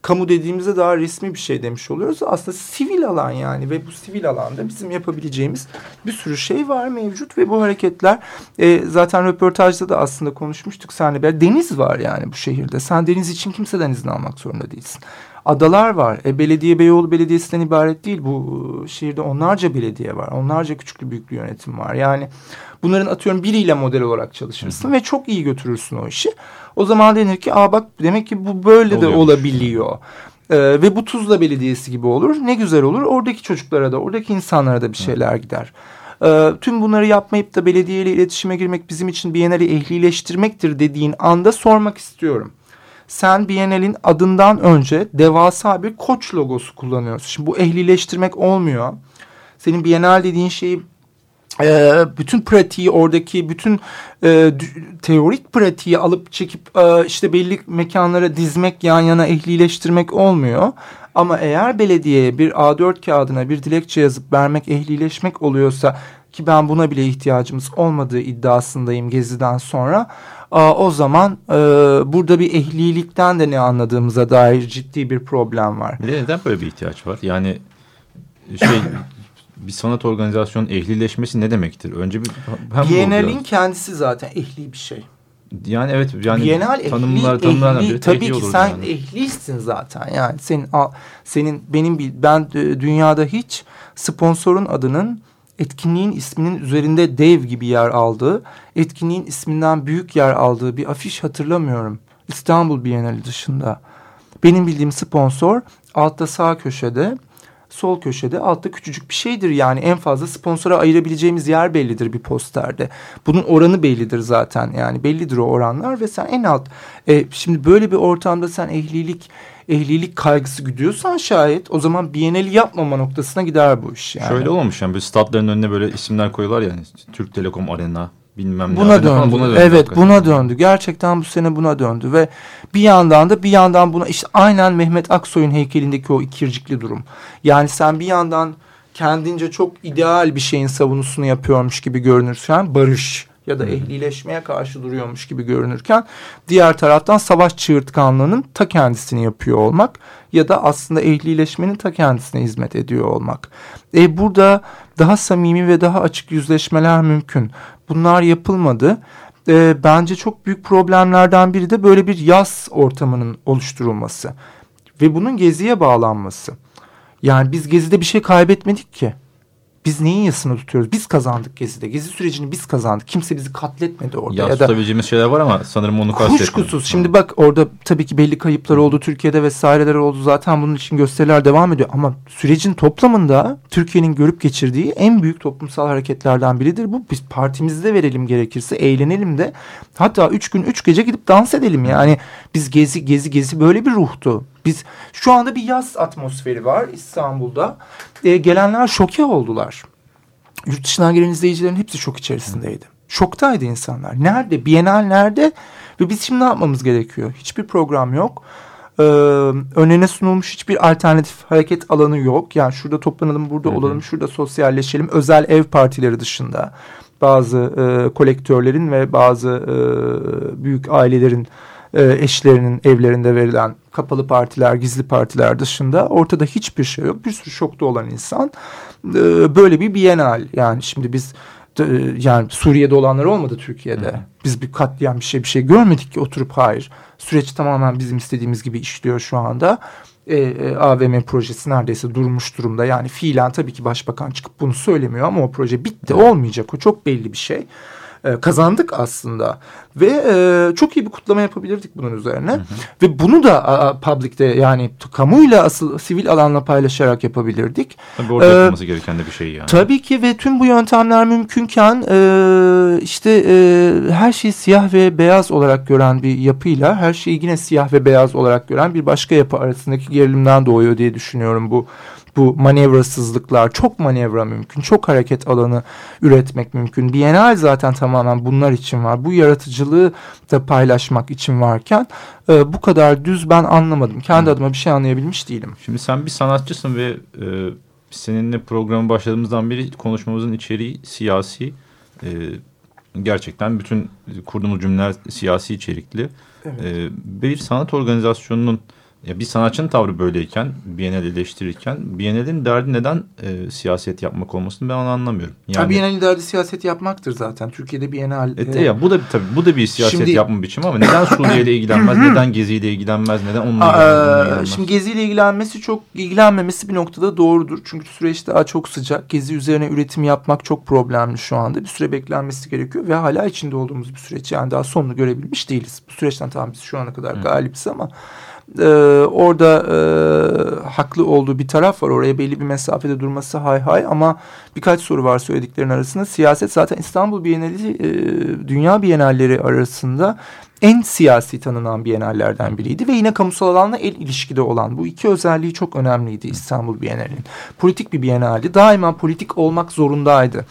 kamu dediğimizde daha resmi bir şey demiş oluyoruz. Aslında sivil alan yani ve bu sivil alanda bizim yapabileceğimiz bir sürü şey var mevcut ve bu hareketler e, zaten röportajda da aslında konuşmuştuk beraber. Deniz var yani bu şehirde. Sen deniz için kimseden izin almak zorunda değilsin. Adalar var. E, belediye Beyoğlu Belediyesi'nden ibaret değil. Bu e, şehirde onlarca belediye var. Onlarca küçüklü büyüklü yönetim var. Yani bunların atıyorum biriyle model olarak çalışırsın ve çok iyi götürürsün o işi. O zaman denir ki aa bak demek ki bu böyle de Oluyormuş. olabiliyor. Ee, ve bu Tuzla Belediyesi gibi olur. Ne güzel olur. Oradaki çocuklara da, oradaki insanlara da bir şeyler gider. Ee, tüm bunları yapmayıp da belediyeyle iletişime girmek bizim için Biennale'i ehlileştirmektir dediğin anda sormak istiyorum. Sen Biennale'in adından önce devasa bir koç logosu kullanıyorsun. Şimdi bu ehlileştirmek olmuyor. Senin Biennale dediğin şeyi e, bütün pratiği oradaki bütün e, teorik pratiği alıp çekip e, işte belli mekanlara dizmek yan yana ehlileştirmek olmuyor. Ama eğer belediyeye bir A4 kağıdına bir dilekçe yazıp vermek ehlileşmek oluyorsa ki ben buna bile ihtiyacımız olmadığı iddiasındayım Gezi'den sonra. Aa, o zaman e, burada bir ehlilikten de ne anladığımıza dair ciddi bir problem var. Bir de neden böyle bir ihtiyaç var? Yani şey (coughs) bir sanat organizasyonun ehlileşmesi ne demektir? Önce bir biraz- kendisi zaten ehli bir şey. yani evet yani Bienal ehli, tanımlar ehli tabii ehli ki sen yani. ehlisin zaten. Yani senin senin benim ben e, dünyada hiç sponsorun adının etkinliğin isminin üzerinde dev gibi yer aldığı, etkinliğin isminden büyük yer aldığı bir afiş hatırlamıyorum. İstanbul Bienali dışında. Benim bildiğim sponsor altta sağ köşede, sol köşede altta küçücük bir şeydir yani en fazla sponsora ayırabileceğimiz yer bellidir bir posterde. Bunun oranı bellidir zaten yani bellidir o oranlar ve sen en alt e, şimdi böyle bir ortamda sen ehlilik ehlilik kaygısı güdüyorsan şayet o zaman Biennale yapmama noktasına gider bu iş yani. Şöyle olmamış yani böyle statların önüne böyle isimler koyuyorlar yani Türk Telekom Arena bilmem ne. Buna arena döndü. falan, buna döndü evet hakikaten. buna döndü. Gerçekten bu sene buna döndü ve bir yandan da bir yandan buna işte aynen Mehmet Aksoy'un heykelindeki o ikircikli durum. Yani sen bir yandan kendince çok ideal bir şeyin savunusunu yapıyormuş gibi görünürken barış ya da ehlileşmeye karşı duruyormuş gibi görünürken diğer taraftan savaş çığırtkanlığının ta kendisini yapıyor olmak ya da aslında ehlileşmenin ta kendisine hizmet ediyor olmak. E burada daha samimi ve daha açık yüzleşmeler mümkün. Bunlar yapılmadı. E, bence çok büyük problemlerden biri de böyle bir yaz ortamının oluşturulması ve bunun geziye bağlanması. Yani biz gezide bir şey kaybetmedik ki. Biz neyin yasını tutuyoruz? Biz kazandık gezide. Gezi sürecini biz kazandık. Kimse bizi katletmedi orada. Ya, ya da tutabileceğimiz şeyler var ama sanırım onu kastetmiyorum. Kuşkusuz. Şimdi bak orada tabii ki belli kayıplar oldu. Türkiye'de vesaireler oldu. Zaten bunun için gösteriler devam ediyor. Ama sürecin toplamında Türkiye'nin görüp geçirdiği en büyük toplumsal hareketlerden biridir bu. Biz partimizde verelim gerekirse. Eğlenelim de. Hatta üç gün üç gece gidip dans edelim. Yani biz gezi gezi gezi böyle bir ruhtu. Biz şu anda bir yaz atmosferi var İstanbul'da. Ee, gelenler şoke oldular. Yurt dışından gelen izleyicilerin hepsi şok içerisindeydi. Şoktaydı insanlar. Nerede? Bienal nerede? Ve biz şimdi ne yapmamız gerekiyor? Hiçbir program yok. Ee, önüne sunulmuş hiçbir alternatif hareket alanı yok. Yani şurada toplanalım, burada olalım, şurada sosyalleşelim. Özel ev partileri dışında bazı e, kolektörlerin ve bazı e, büyük ailelerin e, eşlerinin evlerinde verilen kapalı partiler, gizli partiler dışında ortada hiçbir şey yok. Bir sürü şokta olan insan e, böyle bir bienal. Yani şimdi biz yani Suriye'de olanlar olmadı Türkiye'de. Hı. Biz bir katliam bir şey bir şey görmedik ki oturup hayır. Süreç tamamen bizim istediğimiz gibi işliyor şu anda. E, e, AVM projesi neredeyse durmuş durumda. Yani fiilen tabii ki başbakan çıkıp bunu söylemiyor ama o proje bitti olmayacak. O çok belli bir şey. E, kazandık aslında. Ve e, çok iyi bir kutlama yapabilirdik bunun üzerine. Hı hı. Ve bunu da a, public'te yani kamuyla asıl sivil alanla paylaşarak yapabilirdik. Tabii orada ee, yapılması gereken de bir şey yani. Tabii ki ve tüm bu yöntemler mümkünken e, işte e, her şeyi siyah ve beyaz olarak gören bir yapıyla her şeyi yine siyah ve beyaz olarak gören bir başka yapı arasındaki gerilimden doğuyor diye düşünüyorum bu bu manevrasızlıklar çok manevra mümkün. Çok hareket alanı üretmek mümkün. Bienal zaten tamamen bunlar için var. Bu yaratıcılığı da paylaşmak için varken e, bu kadar düz ben anlamadım. Kendi adıma bir şey anlayabilmiş değilim. Şimdi sen bir sanatçısın ve e, seninle programı başladığımızdan beri konuşmamızın içeriği siyasi. E, gerçekten bütün kurduğumuz cümleler siyasi içerikli. Evet. E, bir sanat organizasyonunun ya bir sanatçının tavrı böyleyken, Biennale eleştirirken Biennale'nin derdi neden e, siyaset yapmak olmasını ben onu anlamıyorum. Yani, ya Biennale'nin derdi siyaset yapmaktır zaten. Türkiye'de Biennale... E, e, ya bu da tabii bu da bir siyaset şimdi, yapma biçimi ama neden Suriye ile ilgilenmez, neden Gezi ile ilgilenmez, neden onunla ilgilenmez? Şimdi Gezi ile ilgilenmesi çok ilgilenmemesi bir noktada doğrudur. Çünkü süreç daha çok sıcak. Gezi üzerine üretim yapmak çok problemli şu anda. Bir süre beklenmesi gerekiyor ve hala içinde olduğumuz bir süreç. Yani daha sonunu görebilmiş değiliz. Bu süreçten tamam biz şu ana kadar galibiz ama e, orada e, haklı olduğu bir taraf var. Oraya belli bir mesafede durması hay hay ama birkaç soru var söylediklerin arasında. Siyaset zaten İstanbul Bienali e, dünya bienalleri arasında en siyasi tanınan bienallerden biriydi ve yine kamusal alanla el ilişkide olan bu iki özelliği çok önemliydi İstanbul Bienali'nin. Politik bir bienaldi. Daima politik olmak zorundaydı.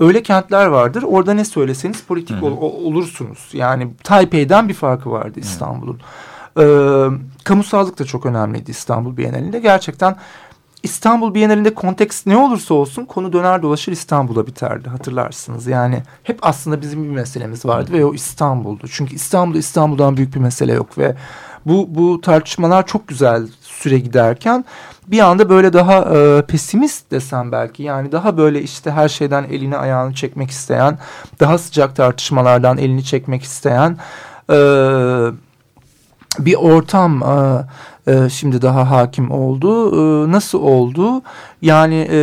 Öyle kentler vardır. Orada ne söyleseniz politik ol, olursunuz. Yani Taipei'den bir farkı vardı İstanbul'un. E, kamusallık da çok önemliydi İstanbul Bienalinde. Gerçekten İstanbul Bienalinde kontekst ne olursa olsun konu döner dolaşır İstanbul'a biterdi hatırlarsınız. Yani hep aslında bizim bir meselemiz vardı ve o İstanbul'du. Çünkü İstanbul'da İstanbul'dan büyük bir mesele yok ve bu, bu tartışmalar çok güzel süre giderken bir anda böyle daha e, pesimist desem belki yani daha böyle işte her şeyden elini ayağını çekmek isteyen daha sıcak tartışmalardan elini çekmek isteyen e, bir ortam e, e, şimdi daha hakim oldu. E, nasıl oldu? Yani e,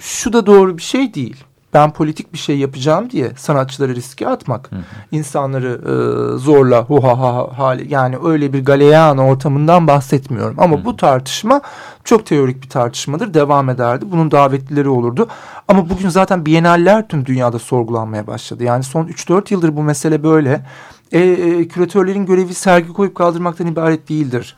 şu da doğru bir şey değil. Ben politik bir şey yapacağım diye sanatçıları riske atmak, hı hı. insanları e, zorla hu ha ha hali yani öyle bir galeyan ortamından bahsetmiyorum. Ama hı. bu tartışma çok teorik bir tartışmadır. Devam ederdi. Bunun davetlileri olurdu. Ama bugün zaten Biennaller tüm dünyada sorgulanmaya başladı. Yani son 3-4 yıldır bu mesele böyle e, e, küratörlerin görevi sergi koyup kaldırmaktan ibaret değildir.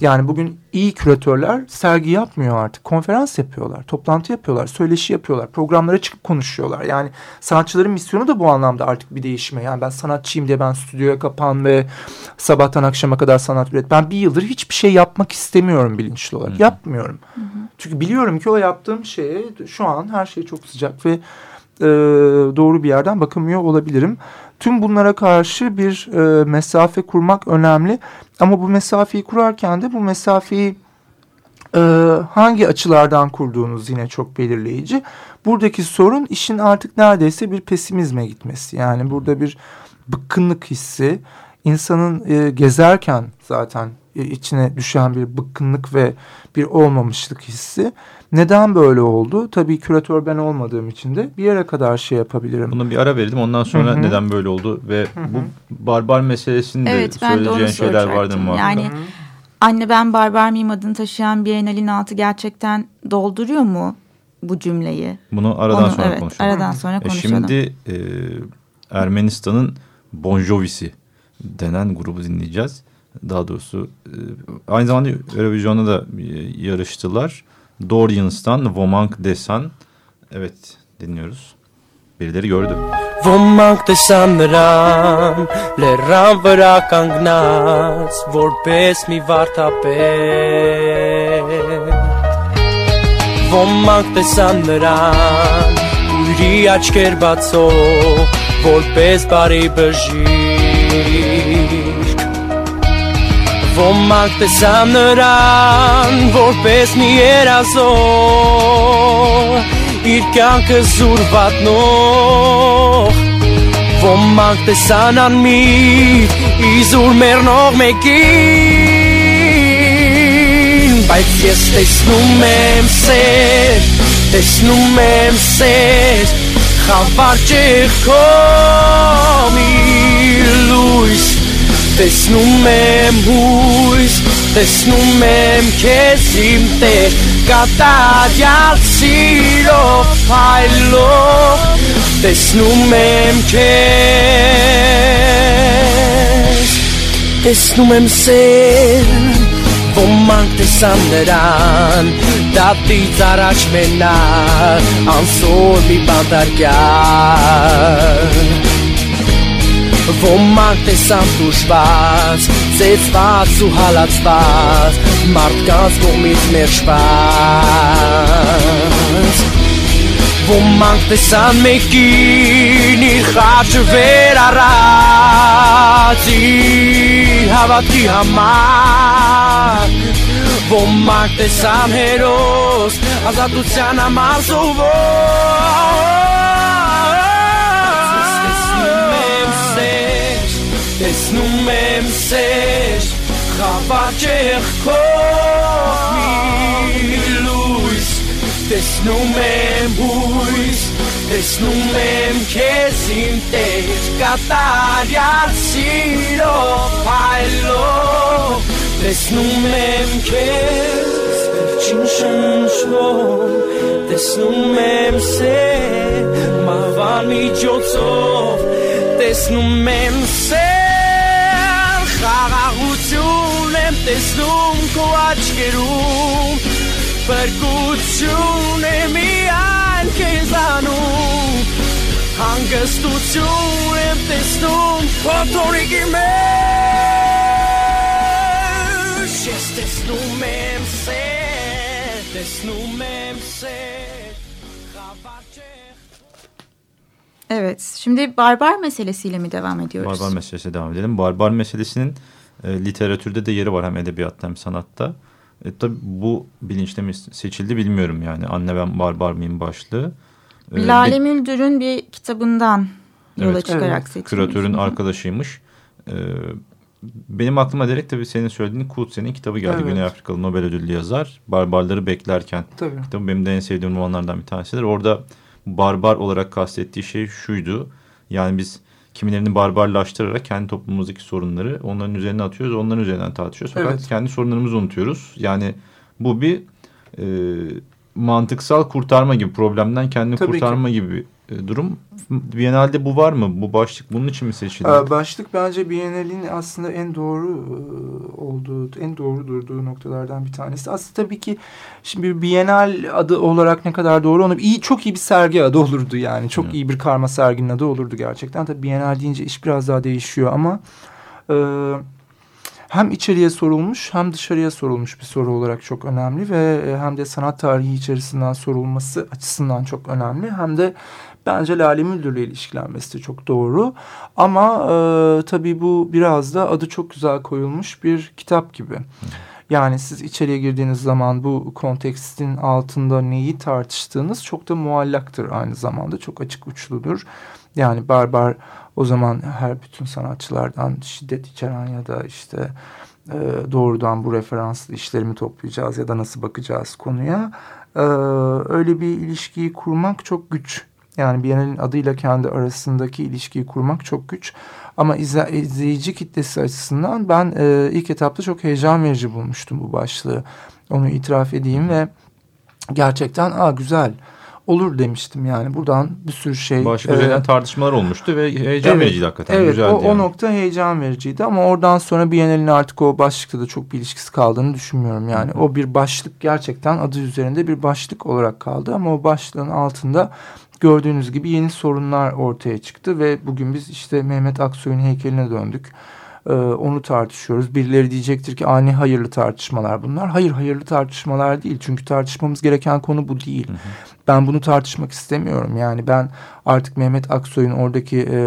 Yani bugün iyi küratörler sergi yapmıyor artık. Konferans yapıyorlar, toplantı yapıyorlar, söyleşi yapıyorlar, programlara çıkıp konuşuyorlar. Yani sanatçıların misyonu da bu anlamda artık bir değişme. Yani ben sanatçıyım diye ben stüdyoya kapan ve sabahtan akşama kadar sanat üret. Ben bir yıldır hiçbir şey yapmak istemiyorum bilinçli olarak. Hı. Yapmıyorum. Hı hı. Çünkü biliyorum ki o yaptığım şeye şu an her şey çok sıcak ve e, doğru bir yerden bakamıyor olabilirim. Tüm bunlara karşı bir e, mesafe kurmak önemli. Ama bu mesafeyi kurarken de bu mesafeyi e, hangi açılardan kurduğunuz yine çok belirleyici. Buradaki sorun işin artık neredeyse bir pesimizme gitmesi. Yani burada bir bıkkınlık hissi, insanın e, gezerken zaten e, içine düşen bir bıkkınlık ve bir olmamışlık hissi. Neden böyle oldu? Tabii küratör ben olmadığım için de bir yere kadar şey yapabilirim. Bunu bir ara verelim ondan sonra Hı -hı. neden böyle oldu ve Hı -hı. bu barbar meselesinde evet, söyleyeceğin şeyler vardı mı? Yani anne ben barbar mıyım adını taşıyan bir enalin altı gerçekten dolduruyor mu bu cümleyi? Bunu aradan Onu, sonra evet, konuşalım. Aradan sonra konuşalım. E şimdi e, Ermenistan'ın Bon Jovi'si denen grubu dinleyeceğiz. Daha doğrusu e, aynı zamanda Eurovision'da da e, yarıştılar. Dorians'tan Vomank Desan. Evet dinliyoruz. Birileri gördü. Vomank Desanran Leran vëra kangnas Vorpes mi vartapet Vomank Desanran Uri աչքեր բացող Որպես բարի բժիշկ Ոմանք տեսան նրան որպես մի երազող իր կյանքը զուրված նող Ոմանք տեսան անմիտ իզուր մերնող մեկին Բայց ես տեսնում եմ սեր, տեսնում եմ սեր Խավար ճեղքով մի լույս Տեսնում եմ հույս, տեսնում եմ քեզ իմ տեր Կատարյալ սիրով փայլով Տեսնում եմ քեզ Տեսնում եմ սեր Ոմանք տեսան նրան Դատից առաջ մենակ Անսոր մի բանդարկյալ Ոմանք տեսան դուշված Ձեցված ու հալացված Մարդկանց կողմից մերժված Ոմանք տեսան մեկին իր խաչը վեր առած իր հավատքի համար Ոմանք տեսան հերոս ազատության համար սովոր Տեսնում եմ սեր խավար ճեղքով մի լույս Տեսնում եմ հույս Տեսնում եմ քեզ իմ տեր Կատարյալ սիրով հայլով Տեսնում եմ քեզ վերջին շնչով Տեսնում եմ սեր մահվան միջոցով Տեսնում եմ սեր խաղաղություն եմ տեսնում քո աչքերում Բրկություն է միայն քեզանում Հանգստություն եմ տեսնում փոթորիկի մեջ Ես տեսնում եմ սեր, տեսնում եմ sser Evet, şimdi barbar meselesiyle mi devam ediyoruz? Barbar meselesi devam edelim. Barbar meselesinin e, literatürde de yeri var hem edebiyatta hem sanatta. E, tabii bu bilinçle mi seçildi bilmiyorum yani. Anne ben barbar mıyım başlığı. E, Lale Müldür'ün bir kitabından yola evet, çıkarak evet. seçilmiş. Küratörün arkadaşıymış. E, benim aklıma direkt tabii senin söylediğin Kutse'nin kitabı geldi. Evet. Güney Afrikalı Nobel ödüllü yazar. Barbarları beklerken. Tabii. Kitabı benim de en sevdiğim romanlardan bir tanesidir. Orada barbar olarak kastettiği şey şuydu. Yani biz kimilerini barbarlaştırarak kendi toplumumuzdaki sorunları onların üzerine atıyoruz. Onların üzerinden tartışıyoruz. Fakat evet. kendi sorunlarımızı unutuyoruz. Yani bu bir e, mantıksal kurtarma gibi problemden kendini Tabii kurtarma ki. gibi durum. Biennale'de bu var mı? Bu başlık bunun için mi seçildi? Başlık bence Biennale'nin aslında en doğru e, olduğu, en doğru durduğu noktalardan bir tanesi. Aslında tabii ki şimdi Biennale adı olarak ne kadar doğru onu iyi çok iyi bir sergi adı olurdu yani. Çok evet. iyi bir karma serginin adı olurdu gerçekten. Tabii Biennale deyince iş biraz daha değişiyor ama e, hem içeriye sorulmuş hem dışarıya sorulmuş bir soru olarak çok önemli ve hem de sanat tarihi içerisinden sorulması açısından çok önemli hem de Bence Lale Müldür'le ilişkilenmesi de çok doğru. Ama e, tabii bu biraz da adı çok güzel koyulmuş bir kitap gibi. Yani siz içeriye girdiğiniz zaman bu kontekstin altında neyi tartıştığınız çok da muallaktır aynı zamanda. Çok açık uçludur. Yani Barbar o zaman her bütün sanatçılardan şiddet içeren ya da işte e, doğrudan bu referanslı işlerimi toplayacağız ya da nasıl bakacağız konuya. E, öyle bir ilişkiyi kurmak çok güç. Yani Biennale'nin adıyla kendi arasındaki ilişkiyi kurmak çok güç. Ama izle, izleyici kitlesi açısından ben e, ilk etapta çok heyecan verici bulmuştum bu başlığı. Onu itiraf edeyim ve gerçekten aa güzel olur demiştim yani. Buradan bir sürü şey. Başka e, tartışmalar olmuştu ve heyecan evet, vericiydi hakikaten. Evet Güzeldi o, yani. o nokta heyecan vericiydi ama oradan sonra Biennale'nin artık o başlıkta da çok bir ilişkisi kaldığını düşünmüyorum. Yani Hı. o bir başlık gerçekten adı üzerinde bir başlık olarak kaldı ama o başlığın altında gördüğünüz gibi yeni sorunlar ortaya çıktı ve bugün biz işte Mehmet Aksoy'un heykeline döndük. Ee, onu tartışıyoruz. Birileri diyecektir ki ani hayırlı tartışmalar bunlar. Hayır hayırlı tartışmalar değil. Çünkü tartışmamız gereken konu bu değil. Hı hı. Ben bunu tartışmak istemiyorum. Yani ben artık Mehmet Aksoy'un oradaki e,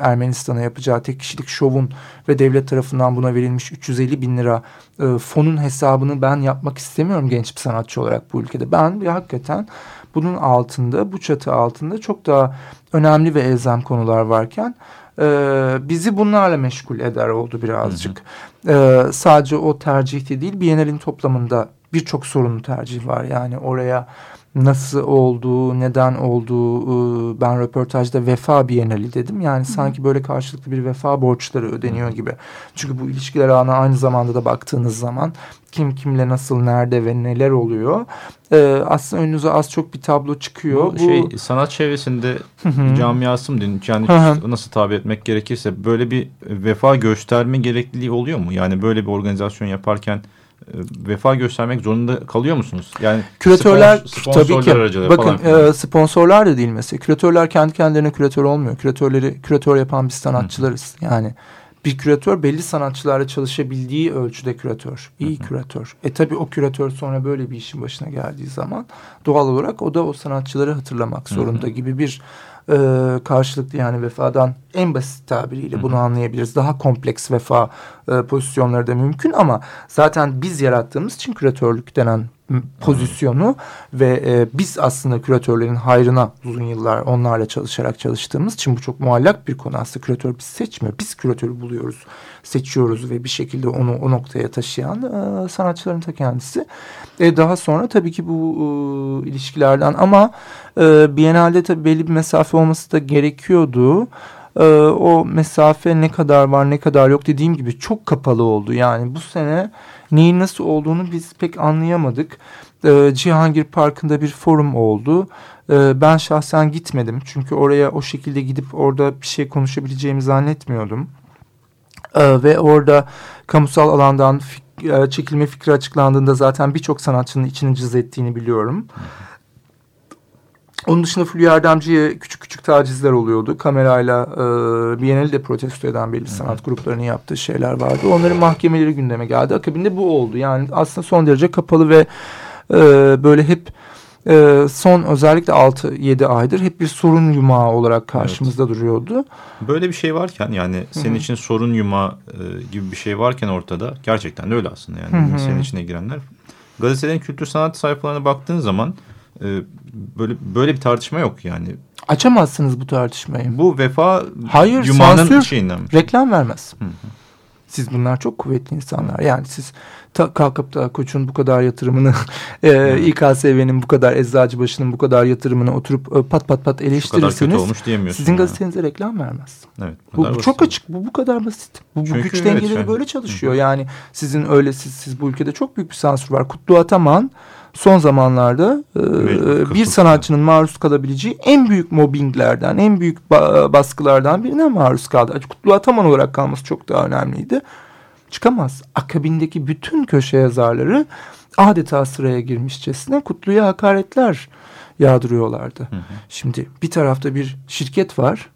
Ermenistan'a yapacağı tek kişilik şovun ve devlet tarafından buna verilmiş 350 bin lira e, fonun hesabını ben yapmak istemiyorum genç bir sanatçı olarak bu ülkede. Ben bir hakikaten bunun altında bu çatı altında çok daha önemli ve elzem konular varken e, bizi bunlarla meşgul eder oldu birazcık. Hı hı. E, sadece o tercihte değil Biennial'in toplamında birçok sorunlu tercih var. Yani oraya nasıl olduğu, neden olduğu ıı, ben röportajda vefa bienali dedim. Yani sanki böyle karşılıklı bir vefa borçları ödeniyor gibi. Çünkü bu ilişkiler ağına aynı zamanda da baktığınız zaman kim kimle nasıl, nerede ve neler oluyor. Ee, aslında önünüze az çok bir tablo çıkıyor. Bu, bu... şey sanat çevresinde camiası mı diyeyim? Yani nasıl tabir etmek gerekirse böyle bir vefa gösterme gerekliliği oluyor mu? Yani böyle bir organizasyon yaparken e, vefa göstermek zorunda kalıyor musunuz? Yani küratörler sponsor, tabii ki bakın e, sponsorlar da değil mesela. Küratörler kendi kendilerine küratör olmuyor. Küratörleri küratör yapan biz sanatçılarız. Hı. Yani bir küratör belli sanatçılarla çalışabildiği ölçüde küratör. iyi hı hı. küratör. E tabi o küratör sonra böyle bir işin başına geldiği zaman doğal olarak o da o sanatçıları hatırlamak zorunda hı hı. gibi bir e, karşılıklı yani vefadan en basit tabiriyle bunu anlayabiliriz. Daha kompleks vefa e, pozisyonları da mümkün ama zaten biz yarattığımız için küratörlük denen pozisyonu ve e, biz aslında küratörlerin hayrına uzun yıllar onlarla çalışarak çalıştığımız için bu çok muallak bir konu aslında küratör biz seçmiyor. Biz küratörü buluyoruz, seçiyoruz ve bir şekilde onu o noktaya taşıyan e, sanatçıların ta kendisi. E, daha sonra tabii ki bu e, ilişkilerden ama e, Biennale'de tabii belli bir mesafe olması da gerekiyordu e, o mesafe ne kadar var ne kadar yok dediğim gibi çok kapalı oldu. Yani bu sene neyin nasıl olduğunu biz pek anlayamadık. E, Cihangir Parkı'nda bir forum oldu. E, ben şahsen gitmedim çünkü oraya o şekilde gidip orada bir şey konuşabileceğimi zannetmiyordum. E, ve orada kamusal alandan fik e, çekilme fikri açıklandığında zaten birçok sanatçının içini cız ettiğini biliyorum. Hı onun dışında Fulya Erdemci'ye küçük küçük tacizler oluyordu. Kamerayla e, Biennale'i de protesto eden belli sanat gruplarının yaptığı şeyler vardı. Onların mahkemeleri gündeme geldi. Akabinde bu oldu. Yani aslında son derece kapalı ve e, böyle hep e, son özellikle 6-7 aydır hep bir sorun yumağı olarak karşımızda evet. duruyordu. Böyle bir şey varken yani senin Hı -hı. için sorun yumağı e, gibi bir şey varken ortada gerçekten de öyle aslında yani Hı -hı. senin içine girenler. Gazetelerin kültür sanat sayfalarına baktığın zaman e, böyle böyle bir tartışma yok yani. Açamazsınız bu tartışmayı. Bu vefa Hayır, sansür, şeyinden. reklam vermez. Hı hı. Siz bunlar çok kuvvetli insanlar. Yani siz ta, kalkıp da koçun bu kadar yatırımını, (laughs) e, İKSV'nin bu kadar eczacıbaşının bu kadar yatırımını oturup e, pat pat pat eleştirirseniz sizin gazetenize yani. reklam vermez. Evet, bu, bu çok açık. Bu bu kadar basit. Bu, bu güç dengeleri evet, böyle çalışıyor. Hı. Yani sizin öyle siz, siz bu ülkede çok büyük bir sansür var. Kutlu Ataman son zamanlarda e, bir sanatçının maruz kalabileceği en büyük mobbinglerden, en büyük ba baskılardan birine maruz kaldı. Kutlu Ataman olarak kalması çok daha önemliydi. Çıkamaz. Akabindeki bütün köşe yazarları adeta sıraya girmişçesine Kutlu'ya hakaretler yağdırıyorlardı. Hı hı. Şimdi bir tarafta bir şirket var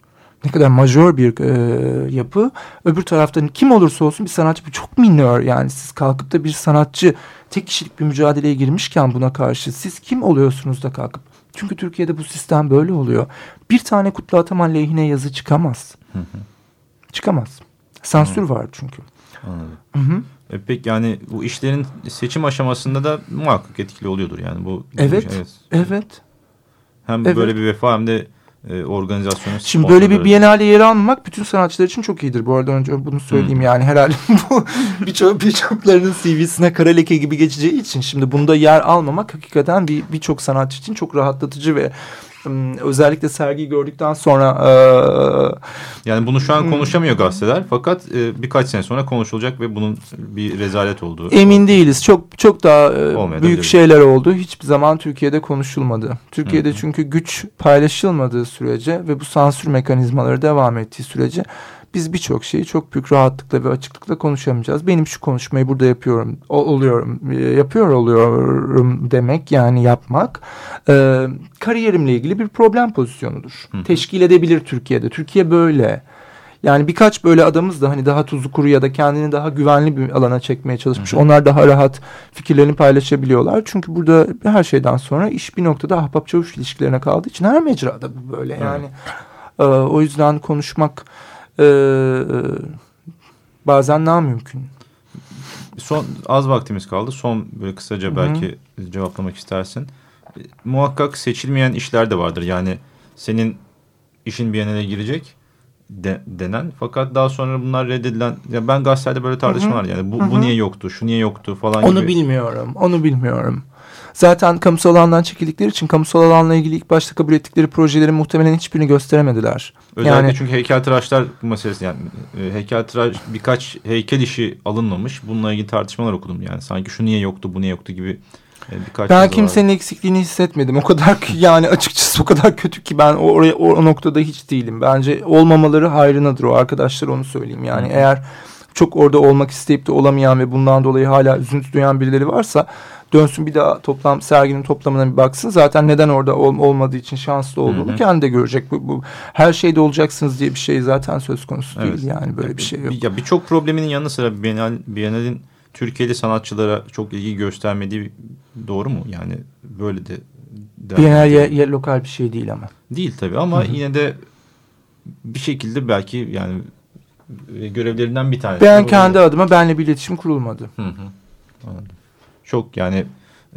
ne kadar majör bir e, yapı. Öbür tarafta kim olursa olsun bir sanatçı bu çok minör yani siz kalkıp da bir sanatçı tek kişilik bir mücadeleye girmişken buna karşı siz kim oluyorsunuz da kalkıp çünkü Türkiye'de bu sistem böyle oluyor. Bir tane Kutlu Ataman lehine yazı çıkamaz. Hı hı. Çıkamaz. Sansür hı. var çünkü. Anladım. Hı hı. E peki yani bu işlerin seçim aşamasında da muhakkak etkili oluyordur yani bu. Evet. Bu, evet. Evet. Hem evet. böyle bir vefa hem de e, organizasyonu. Şimdi böyle bir Biennale yeri almamak bütün sanatçılar için çok iyidir. Bu arada önce bunu söyleyeyim hmm. yani herhalde (laughs) bu birçok birçoklarının CV'sine kara leke gibi geçeceği için şimdi bunda yer almamak hakikaten bir birçok sanatçı için çok rahatlatıcı ve özellikle sergiyi gördükten sonra e, yani bunu şu an hmm. konuşamıyor gazeteler fakat e, birkaç sene sonra konuşulacak ve bunun bir rezalet olduğu emin değiliz çok çok daha e, büyük şeyler oldu hiçbir zaman Türkiye'de konuşulmadı Türkiye'de Hı. çünkü güç paylaşılmadığı sürece ve bu sansür mekanizmaları devam ettiği sürece biz birçok şeyi çok büyük rahatlıkla ve açıklıkla konuşamayacağız. Benim şu konuşmayı burada yapıyorum, oluyorum, e, yapıyor oluyorum demek yani yapmak e, kariyerimle ilgili bir problem pozisyonudur. Hı. Teşkil edebilir Türkiye'de. Türkiye böyle. Yani birkaç böyle adamız da hani daha tuzlu kuru ya da kendini daha güvenli bir alana çekmeye çalışmış. Hı hı. Onlar daha rahat fikirlerini paylaşabiliyorlar. Çünkü burada her şeyden sonra iş bir noktada ahbap çavuş ilişkilerine kaldığı için her mecrada bu böyle. Yani e, o yüzden konuşmak e, bazen daha mümkün. Son az vaktimiz kaldı. Son böyle kısaca belki Hı -hı. cevaplamak istersin. muhakkak seçilmeyen işler de vardır. Yani senin işin Biennale girecek de, denen fakat daha sonra bunlar reddedilen ya ben gazetelerde böyle tartışmalar yani bu, bu niye yoktu şu niye yoktu falan Onu gibi. bilmiyorum. Onu bilmiyorum. Zaten kamusal alandan çekildikleri için kamusal alanla ilgili ilk başta kabul ettikleri projelerin muhtemelen hiçbirini gösteremediler. Özellikle yani, çünkü heykeltıraşlar meselesi yani e, heykeltıraş birkaç heykel işi alınmamış. Bununla ilgili tartışmalar okudum yani. Sanki şu niye yoktu bu niye yoktu gibi e, birkaç ben kimsenin eksikliğini hissetmedim. O kadar ki yani açıkçası o kadar kötü ki ben oraya o, o noktada hiç değilim. Bence olmamaları hayrınadır o arkadaşlar onu söyleyeyim. Yani Hı. eğer çok orada olmak isteyip de olamayan ve bundan dolayı hala üzüntü duyan birileri varsa dönsün bir daha toplam serginin toplamına bir baksın. Zaten neden orada ol, olmadığı için şanslı olduğunu Hı hı. kendi de görecek. Bu, bu her şeyde olacaksınız diye bir şey zaten söz konusu Evet. değil yani böyle bir şey yok. Ya birçok probleminin yanı sıra Bienal, Bienal'in Türkiye'li sanatçılara çok ilgi göstermediği doğru mu? Yani böyle de Bienal ye, ye- lokal bir şey değil ama. Değil tabii ama Hı hı. yine de bir şekilde belki yani görevlerinden bir tanesi. Ben kendi adıma benle bir iletişim kurulmadı. Hı hı. Anladım. Çok yani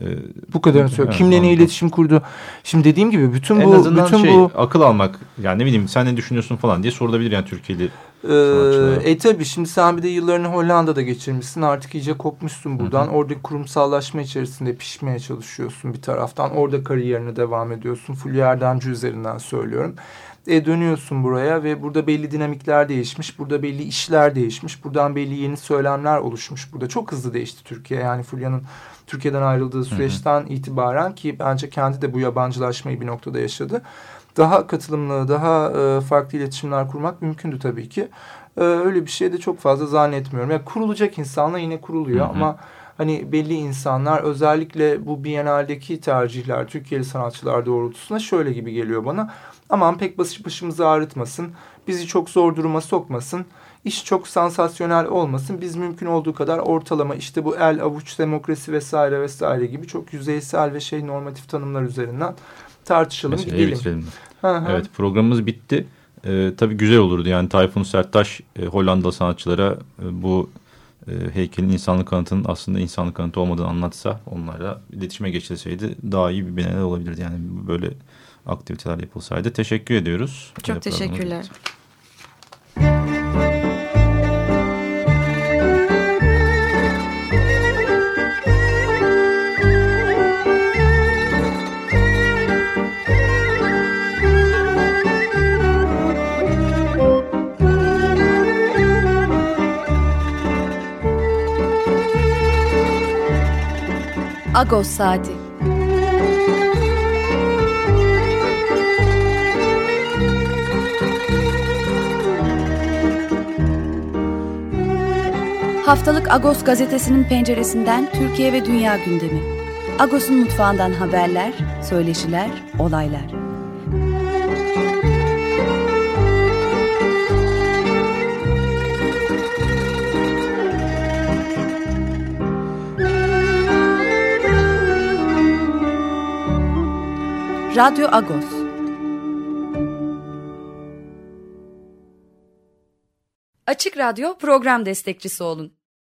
e, Bu kadarını söylüyorum. evet, Kimle ne iletişim kurdu? Şimdi dediğim gibi bütün en bu azından bütün şey bu akıl almak yani ne bileyim sen ne düşünüyorsun falan diye sorulabilir yani Türkiye'li Ee, e tabi şimdi sen bir de yıllarını Hollanda'da geçirmişsin artık iyice kopmuşsun buradan. Oradaki kurumsallaşma içerisinde pişmeye çalışıyorsun bir taraftan. Orada kariyerine devam ediyorsun. Fulya Erdemci üzerinden söylüyorum. E dönüyorsun buraya ve burada belli dinamikler değişmiş. Burada belli işler değişmiş. Buradan belli yeni söylemler oluşmuş. Burada çok hızlı değişti Türkiye. Yani Fulya'nın Türkiye'den ayrıldığı süreçten itibaren ki bence kendi de bu yabancılaşmayı bir noktada yaşadı. Daha katılımlı, daha e, farklı iletişimler kurmak mümkündü tabii ki. E, öyle bir şey de çok fazla zannetmiyorum. Yani kurulacak insanlar yine kuruluyor Hı hı. ama hani belli insanlar özellikle bu Biennale'deki tercihler Türkiye'li sanatçılar doğrultusunda şöyle gibi geliyor bana. Aman pek baş, başımızı ağrıtmasın, bizi çok zor duruma sokmasın, iş çok sansasyonel olmasın. Biz mümkün olduğu kadar ortalama işte bu el avuç demokrasi vesaire vesaire gibi çok yüzeysel ve şey normatif tanımlar üzerinden tartışalım Meseleyi gidelim. bitirelim. Hı hı. Evet programımız bitti. Ee, tabii güzel olurdu yani Tayfun Serttaş e, Hollandalı sanatçılara e, bu e, heykelin insanlık kanıtının aslında insanlık kanıtı olmadığını anlatsa onlara iletişime geçilseydi daha iyi bir bienal olabilirdi. Yani böyle aktiviteler yapılsaydı. Teşekkür ediyoruz. Çok teşekkürler. Agos Saati Haftalık Agos gazetesinin penceresinden Türkiye ve dünya gündemi. Agos'un mutfağından haberler, söyleşiler, olaylar. Radyo Agos. Açık Radyo program destekçisi olun.